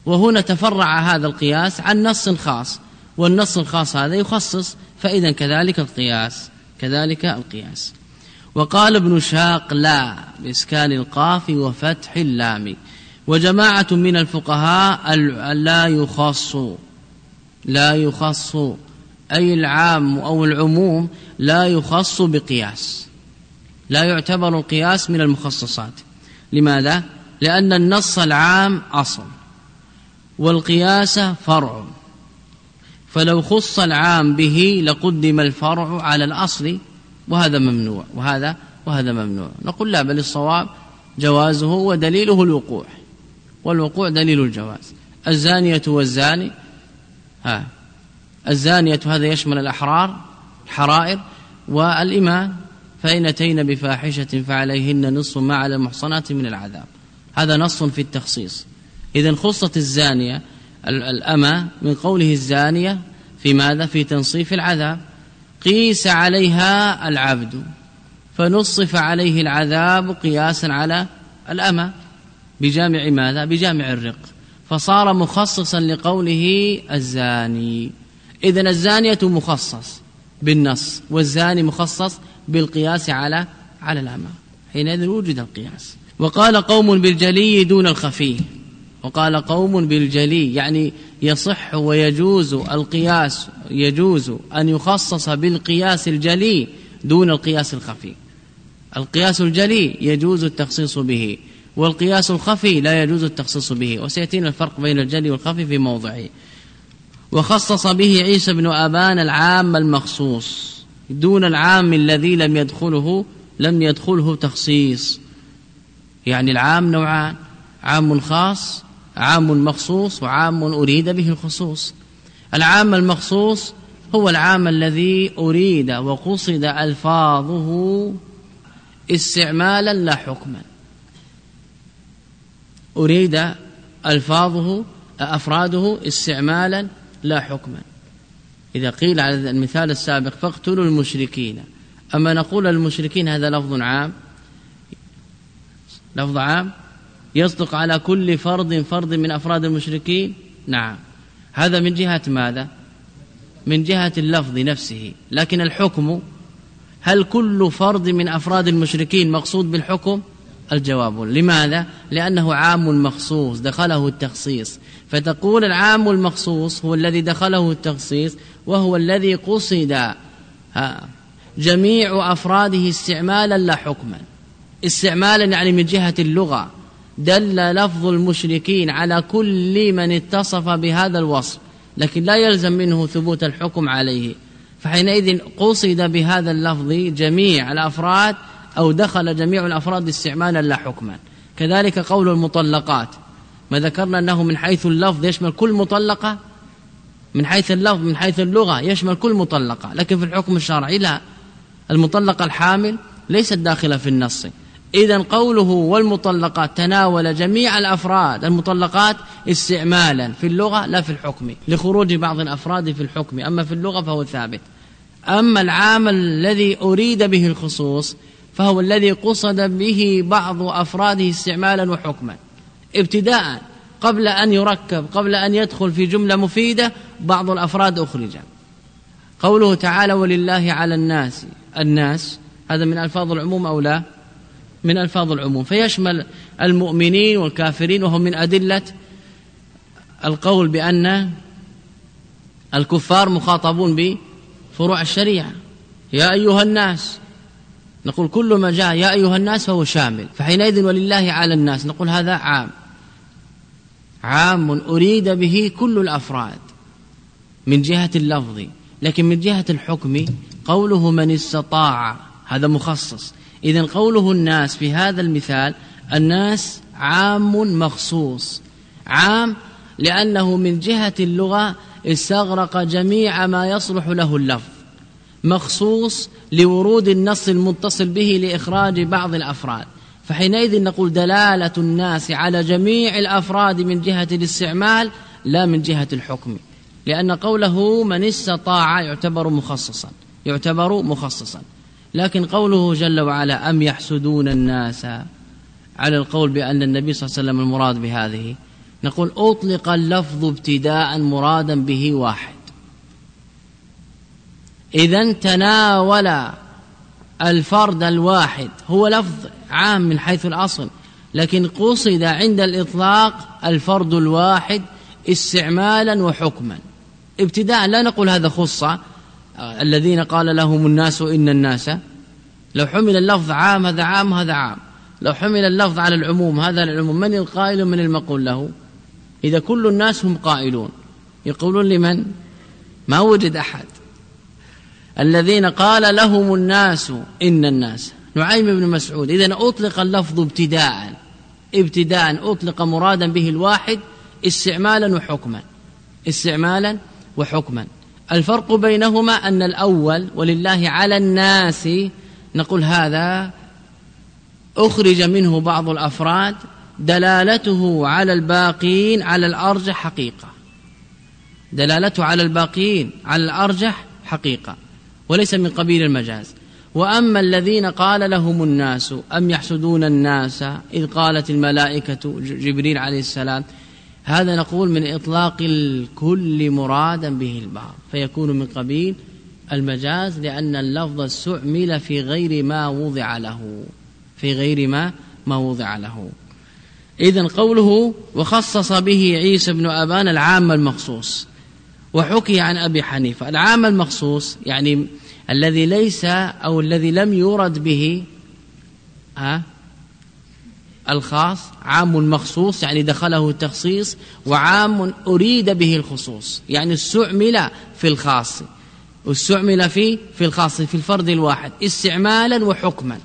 وهنا تفرع هذا القياس عن نص خاص. والنص الخاص هذا يخصص. فإذا كذلك القياس. كذلك القياس. وقال ابن شاق لا بإسكان القاف وفتح اللام. وجماعة من الفقهاء لا يخص لا يخص أي العام أو العموم لا يخص بقياس لا يعتبر القياس من المخصصات. لماذا؟ لأن النص العام أصل والقياس فرع. فلو خص العام به لقدم الفرع على الأصل وهذا ممنوع وهذا وهذا ممنوع. نقول لا بل الصواب جوازه ودليله الوقوع. والوقوع دليل الجواز. الزانية والزاني ها الزانية هذا يشمل الأحرار الحرائر والإمام فإن أتين بفاحشة فعليهن نصف ما على المحصنات من العذاب. هذا نص في التخصيص. إذا خصت الزانية الأمة من قوله الزانية في ماذا؟ في تنصيف العذاب. قيس عليها العبد فنصف عليه العذاب قياسا على الأمة. بجامع ماذا؟ بجامع الرق. فصار مخصصا لقوله الزاني. إذا الزانية مخصص بالنص والزاني مخصص بالقياس على على الأمة حينئذ وجد القياس. وقال قوم بالجلي دون الخفي. وقال قوم بالجلي يعني يصح ويجوز القياس يجوز أن يخصص بالقياس الجلي دون القياس الخفي. القياس الجلي يجوز التخصيص به. والقياس الخفي لا يجوز التخصيص به وسيأتينا الفرق بين الجلي والخفي في موضعه. وخصص به عيسى بن أبان العام المخصوص دون العام الذي لم يدخله لم يدخله تخصيص. يعني العام نوعان عام خاص عام مخصوص وعام أريد به الخصوص. العام المخصوص هو العام الذي أريد وقصد ألفاظه استعمالا لا حكما. أريد ألفاظه أفراده استعمالا لا حكما. إذا قيل على المثال السابق فاقتلوا المشركين. أما نقول المشركين هذا لفظ عام لفظ عام يصدق على كل فرد فرد من أفراد المشركين؟ نعم. هذا من جهة ماذا؟ من جهة اللفظ نفسه. لكن الحكم هل كل فرد من أفراد المشركين مقصود بالحكم؟ الجواب. لماذا؟ لأنه عام مخصوص دخله التخصيص. فتقول العام المخصوص هو الذي دخله التخصيص وهو الذي قصد جميع أفراده استعمالا لا حكما. استعمالا يعني من جهة اللغة. دل لفظ المشركين على كل من اتصف بهذا الوصف لكن لا يلزم منه ثبوت الحكم عليه. فحينئذ قصد بهذا اللفظ جميع الأفراد أو دخل جميع الأفراد استعمالا لا حكما. كذلك قول المطلقات. ما ذكرنا أنه من حيث اللفظ يشمل كل مطلقة؟ من حيث اللفظ من حيث اللغة يشمل كل مطلقة. لكن في الحكم الشرعي لا. المطلقه الحامل ليست داخله في النص. إذا قوله والمطلقات تناول جميع الأفراد المطلقات استعمالا في اللغة لا في الحكم. لخروج بعض الأفراد في الحكم. أما في اللغة فهو ثابت. أما العام الذي أريد به الخصوص فهو الذي قصد به بعض أفراده استعمالا وحكما. ابتداء قبل أن يركب قبل أن يدخل في جملة مفيدة بعض الأفراد أخرج قوله تعالى ولله على الناس الناس هذا من ألفاظ العموم أو لا؟ من ألفاظ العموم. فيشمل المؤمنين والكافرين وهم من أدلة القول بأن الكفار مخاطبون بفروع الشريعة. يا أيها الناس نقول كل ما جاء يا أيها الناس فهو شامل. فحينئذ ولله على الناس. نقول هذا عام. عام أريد به كل الأفراد. من جهة اللفظ. لكن من جهة الحكم قوله من استطاع. هذا مخصص. إذا قوله الناس في هذا المثال الناس عام مخصوص. عام لأنه من جهة اللغة استغرق جميع ما يصلح له اللفظ. مخصوص لورود النص المتصل به لإخراج بعض الأفراد. فحينئذ نقول دلالة الناس على جميع الأفراد من جهة الاستعمال لا من جهة الحكم. لأن قوله من استطاع يعتبر مخصصا يعتبر مخصصا. لكن قوله جل وعلا أم يحسدون الناس على القول بأن النبي صلى الله عليه وسلم المراد بهذه. نقول أطلق اللفظ ابتداء مرادا به واحد. إذا تناول الفرد الواحد هو لفظ عام من حيث الأصل لكن قصد عند الإطلاق الفرد الواحد استعمالا وحكما. ابتداء لا نقول هذا خصة الذين قال لهم الناس إن الناس لو حمل اللفظ عام هذا عام هذا عام لو حمل اللفظ على العموم هذا العموم من القائل ومن المقول له؟ إذا كل الناس هم قائلون يقولون لمن؟ ما وجد أحد. الذين قال لهم الناس إن الناس. نعيم بن مسعود. إذا أطلق اللفظ ابتداء. ابتداء أطلق مرادا به الواحد استعمالا وحكما. استعمالا وحكما. الفرق بينهما أن الأول ولله على الناس نقول هذا أخرج منه بعض الأفراد دلالته على الباقين على الأرجح حقيقة. دلالته على الباقين على الأرجح حقيقة. وليس من قبيل المجاز. وأما الذين قال لهم الناس أم يحسدون الناس؟ إذ قالت الملائكة جبريل عليه السلام هذا نقول من إطلاق الكل مرادا به البعض. فيكون من قبيل المجاز لأن اللفظ استعمل في غير ما وضع له في غير ما ما وضع له. إذا قوله وخصص به عيسى بن أبان العام المخصوص. وحكي عن أبي حنيفة. العام المخصوص يعني الذي ليس أو الذي لم يورد به ها الخاص عام مخصوص يعني دخله التخصيص وعام أريد به الخصوص. يعني استعمل في الخاص. استعمل في في الخاص في الفرد الواحد استعمالا وحكما.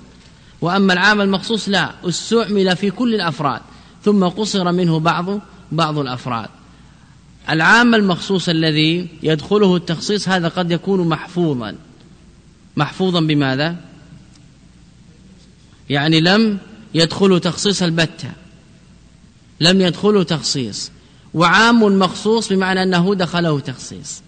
وأما العام المخصوص لا استعمل في كل الأفراد ثم قصر منه بعض بعض الأفراد. العام المخصوص الذي يدخله التخصيص هذا قد يكون محفوظا. محفوظا بماذا؟ يعني لم يدخل تخصيص البتة. لم يدخل تخصيص. وعام مخصوص بمعنى أنه دخله تخصيص.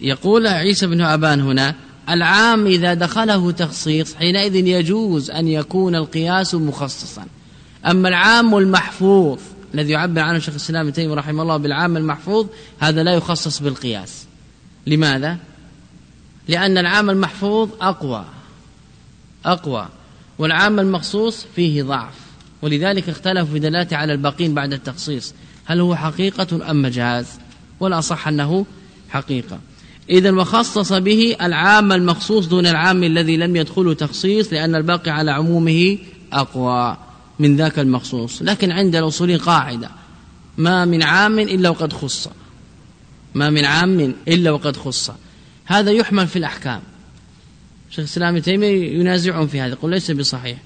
يقول عيسى بن أبان هنا العام إذا دخله تخصيص حينئذ يجوز أن يكون القياس مخصصا. أما العام المحفوظ الذي يعبر عنه شيخ الإسلام ابن تيمية رحمه الله بالعام المحفوظ هذا لا يخصص بالقياس. لماذا؟ لأن العام المحفوظ أقوى أقوى والعام المخصوص فيه ضعف ولذلك اختلفوا في دلالته على الباقين بعد التخصيص هل هو حقيقة أم مجاز؟ والأصح أنه حقيقة. إذا وخصص به العام المخصوص دون العام الذي لم يدخله تخصيص لأن الباقي على عمومه أقوى. من ذاك المخصوص لكن عند الأصولين قاعدة. ما من عام إلا وقد خص. ما من عام إلا وقد خص. هذا يحمل في الأحكام. شيخ الإسلام تيمية ينازعهم في هذا يقول ليس بصحيح.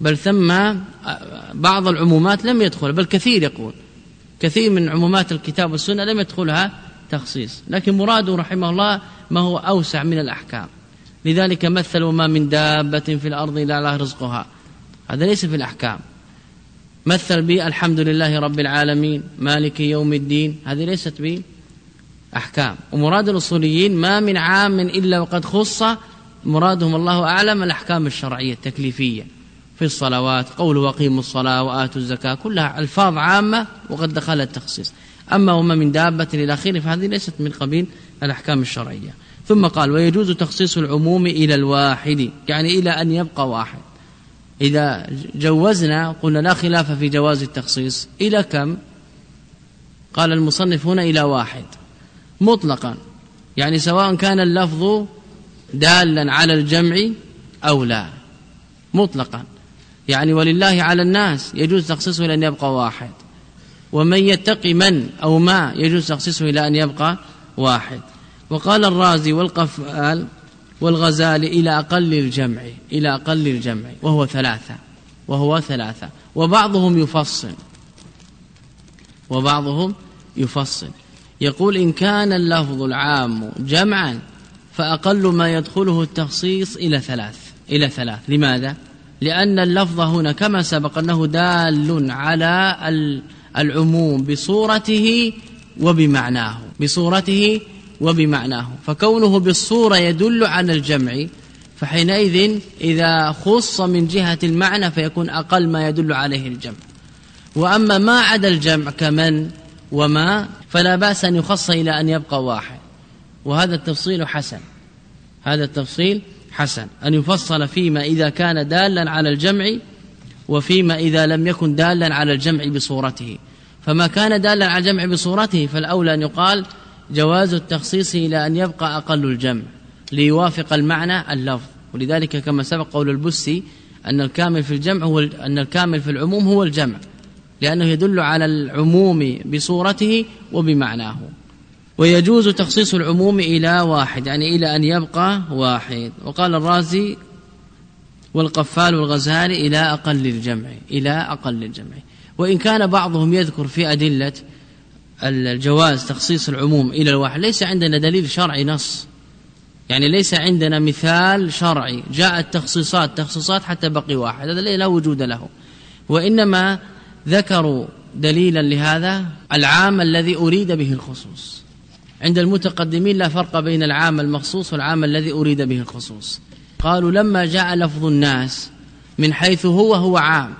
بل ثم بعض العمومات لم يدخل بل كثير يقول. كثير من عمومات الكتاب والسنة لم يدخلها تخصيص. لكن مراده رحمه الله ما هو أوسع من الأحكام. لذلك مثل وما من دابة في الأرض إلا الله رزقها. هذا ليس في الأحكام. مثل به الحمد لله رب العالمين مالك يوم الدين هذه ليست بأحكام ومراد الأصوليين ما من عام إلا وقد خص مرادهم الله أعلم الأحكام الشرعية التكليفية. في الصلوات قول وقيموا الصلاة وآتوا الزكاة كلها ألفاظ عامة وقد دخل التخصيص. أما وما من دابة إلى آخره فهذه ليست من قبيل الأحكام الشرعية. ثم قال ويجوز تخصيص العموم إلى الواحد يعني إلى أن يبقى واحد. إذا جوزنا قلنا لا خلاف في جواز التخصيص إلى كم؟ قال المصنف هنا إلى واحد. مطلقا. يعني سواء كان اللفظ دالا على الجمع أو لا. مطلقا. يعني ولله على الناس يجوز تخصيصه إلى أن يبقى واحد. ومن يتقي من أو ما يجوز تخصيصه إلى أن يبقى واحد. وقال الرازي والقفال والغزالي إلى أقل الجمع إلى أقل الجمع وهو ثلاثة وهو ثلاثة وبعضهم يفصل وبعضهم يفصل يقول إن كان اللفظ العام جمعا فأقل ما يدخله التخصيص إلى ثلاث إلى ثلاث لماذا؟ لأن اللفظ هنا كما سبق أنه دال على العموم بصورته وبمعناه بصورته وبمعناه. فكونه بالصورة يدل على الجمع فحينئذ إذا خص من جهة المعنى فيكون أقل ما يدل عليه الجمع. وأما ما عدا الجمع كمن وما فلا بأس أن يخص إلى أن يبقى واحد. وهذا التفصيل حسن. هذا التفصيل حسن. أن يفصل فيما إذا كان دالا على الجمع وفيما إذا لم يكن دالا على الجمع بصورته. فما كان دالا على الجمع بصورته فالأولى أن يقال جواز التخصيص إلى أن يبقى أقل الجمع ليوافق المعنى اللفظ. ولذلك كما سبق قول البسي أن الكامل في الجمع هو أن الكامل في العموم هو الجمع لأنه يدل على العموم بصورته وبمعناه. ويجوز تخصيص العموم إلى واحد يعني إلى أن يبقى واحد. وقال الرازي والقفال والغزالي إلى أقل الجمع إلى أقل الجمع. وإن كان بعضهم يذكر في أدلة الجواز تخصيص العموم إلى الواحد. ليس عندنا دليل شرعي نص. يعني ليس عندنا مثال شرعي. جاءت تخصيصات تخصيصات حتى بقي واحد. هذا لا وجود له. وإنما ذكروا دليلا لهذا العام الذي أريد به الخصوص. عند المتقدمين لا فرق بين العام المخصوص والعام الذي أريد به الخصوص. قالوا لما جاء لفظ الناس من حيث هو هو عام.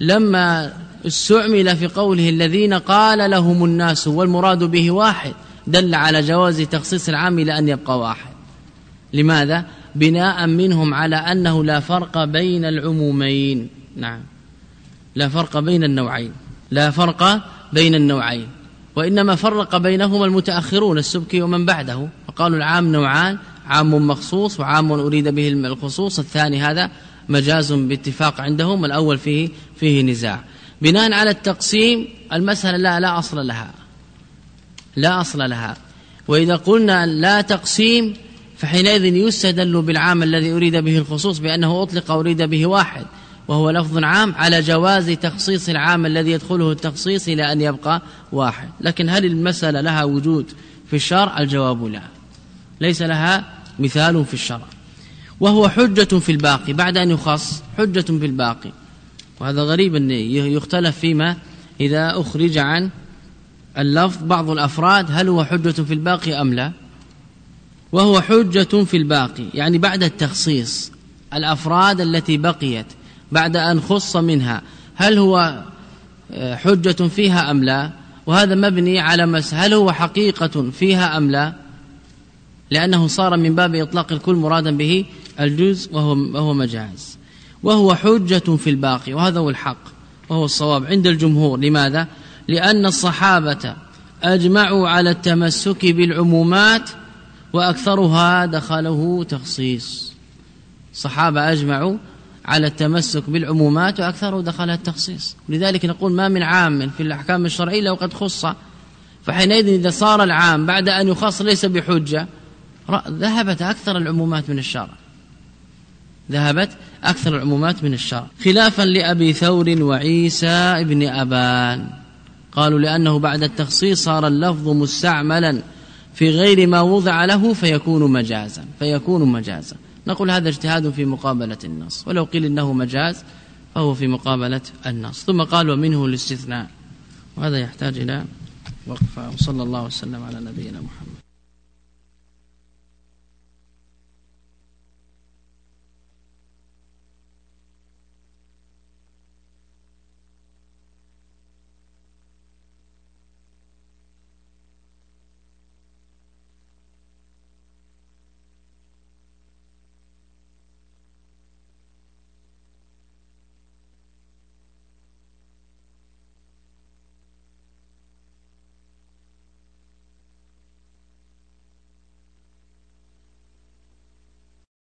لما استعمل في قوله الذين قال لهم الناس والمراد به واحد دل على جواز تخصيص العام إلى أن يبقى واحد. لماذا؟ بناء منهم على أنه لا فرق بين العمومين. نعم. لا فرق بين النوعين. لا فرق بين النوعين. وإنما فرق بينهما المتأخرون السبكي ومن بعده. فقالوا العام نوعان عام مخصوص وعام أريد به الخصوص. الثاني هذا مجاز باتفاق عندهم الأول فيه فيه نزاع. بناء على التقسيم المسألة لا لا أصل لها. لا أصل لها. وإذا قلنا لا تقسيم فحينئذ يستدل بالعام الذي أريد به الخصوص بأنه أطلق أريد به واحد وهو لفظ عام على جواز تخصيص العام الذي يدخله التخصيص إلى أن يبقى واحد. لكن هل المسألة لها وجود في الشرع؟ الجواب لا. ليس لها مثال في الشرع. وهو حجة في الباقي بعد أن يخص حجة في الباقي. وهذا غريب أن يختلف فيما إذا أخرج عن اللفظ بعض الأفراد هل هو حجة في الباقي أم لا؟ وهو حجة في الباقي يعني بعد التخصيص الأفراد التي بقيت بعد أن خص منها هل هو آه، حجة فيها أم لا؟ وهذا مبني على مس هل هو حقيقة فيها أم لا؟ لأنه صار من باب إطلاق الكل مرادا به الجزء وهو, وهو مجاز. وهو حجة في الباقي وهذا هو الحق وهو الصواب عند الجمهور. لماذا؟ لأن الصحابة أجمعوا على التمسك بالعمومات وأكثرها دخله تخصيص. الصحابة أجمعوا على التمسك بالعمومات وأكثره دخلها التخصيص. لذلك نقول ما من عام في الأحكام الشرعية لو قد خص. فحينئذ إذا صار العام بعد أن يخص ليس بحجة ذهبت أكثر العمومات من الشرع ذهبت أكثر العمومات من الشرع. خلافا لأبي ثور وعيسى ابن أبان. قالوا لأنه بعد التخصيص صار اللفظ مستعملا في غير ما وضع له فيكون مجازا فيكون مجازا. نقول هذا اجتهاد في مقابلة النص. ولو قيل إنه مجاز فهو في مقابلة النص. ثم قال ومنه الاستثناء. وهذا يحتاج إلى وقفة. وصلى الله وسلم على نبينا محمد.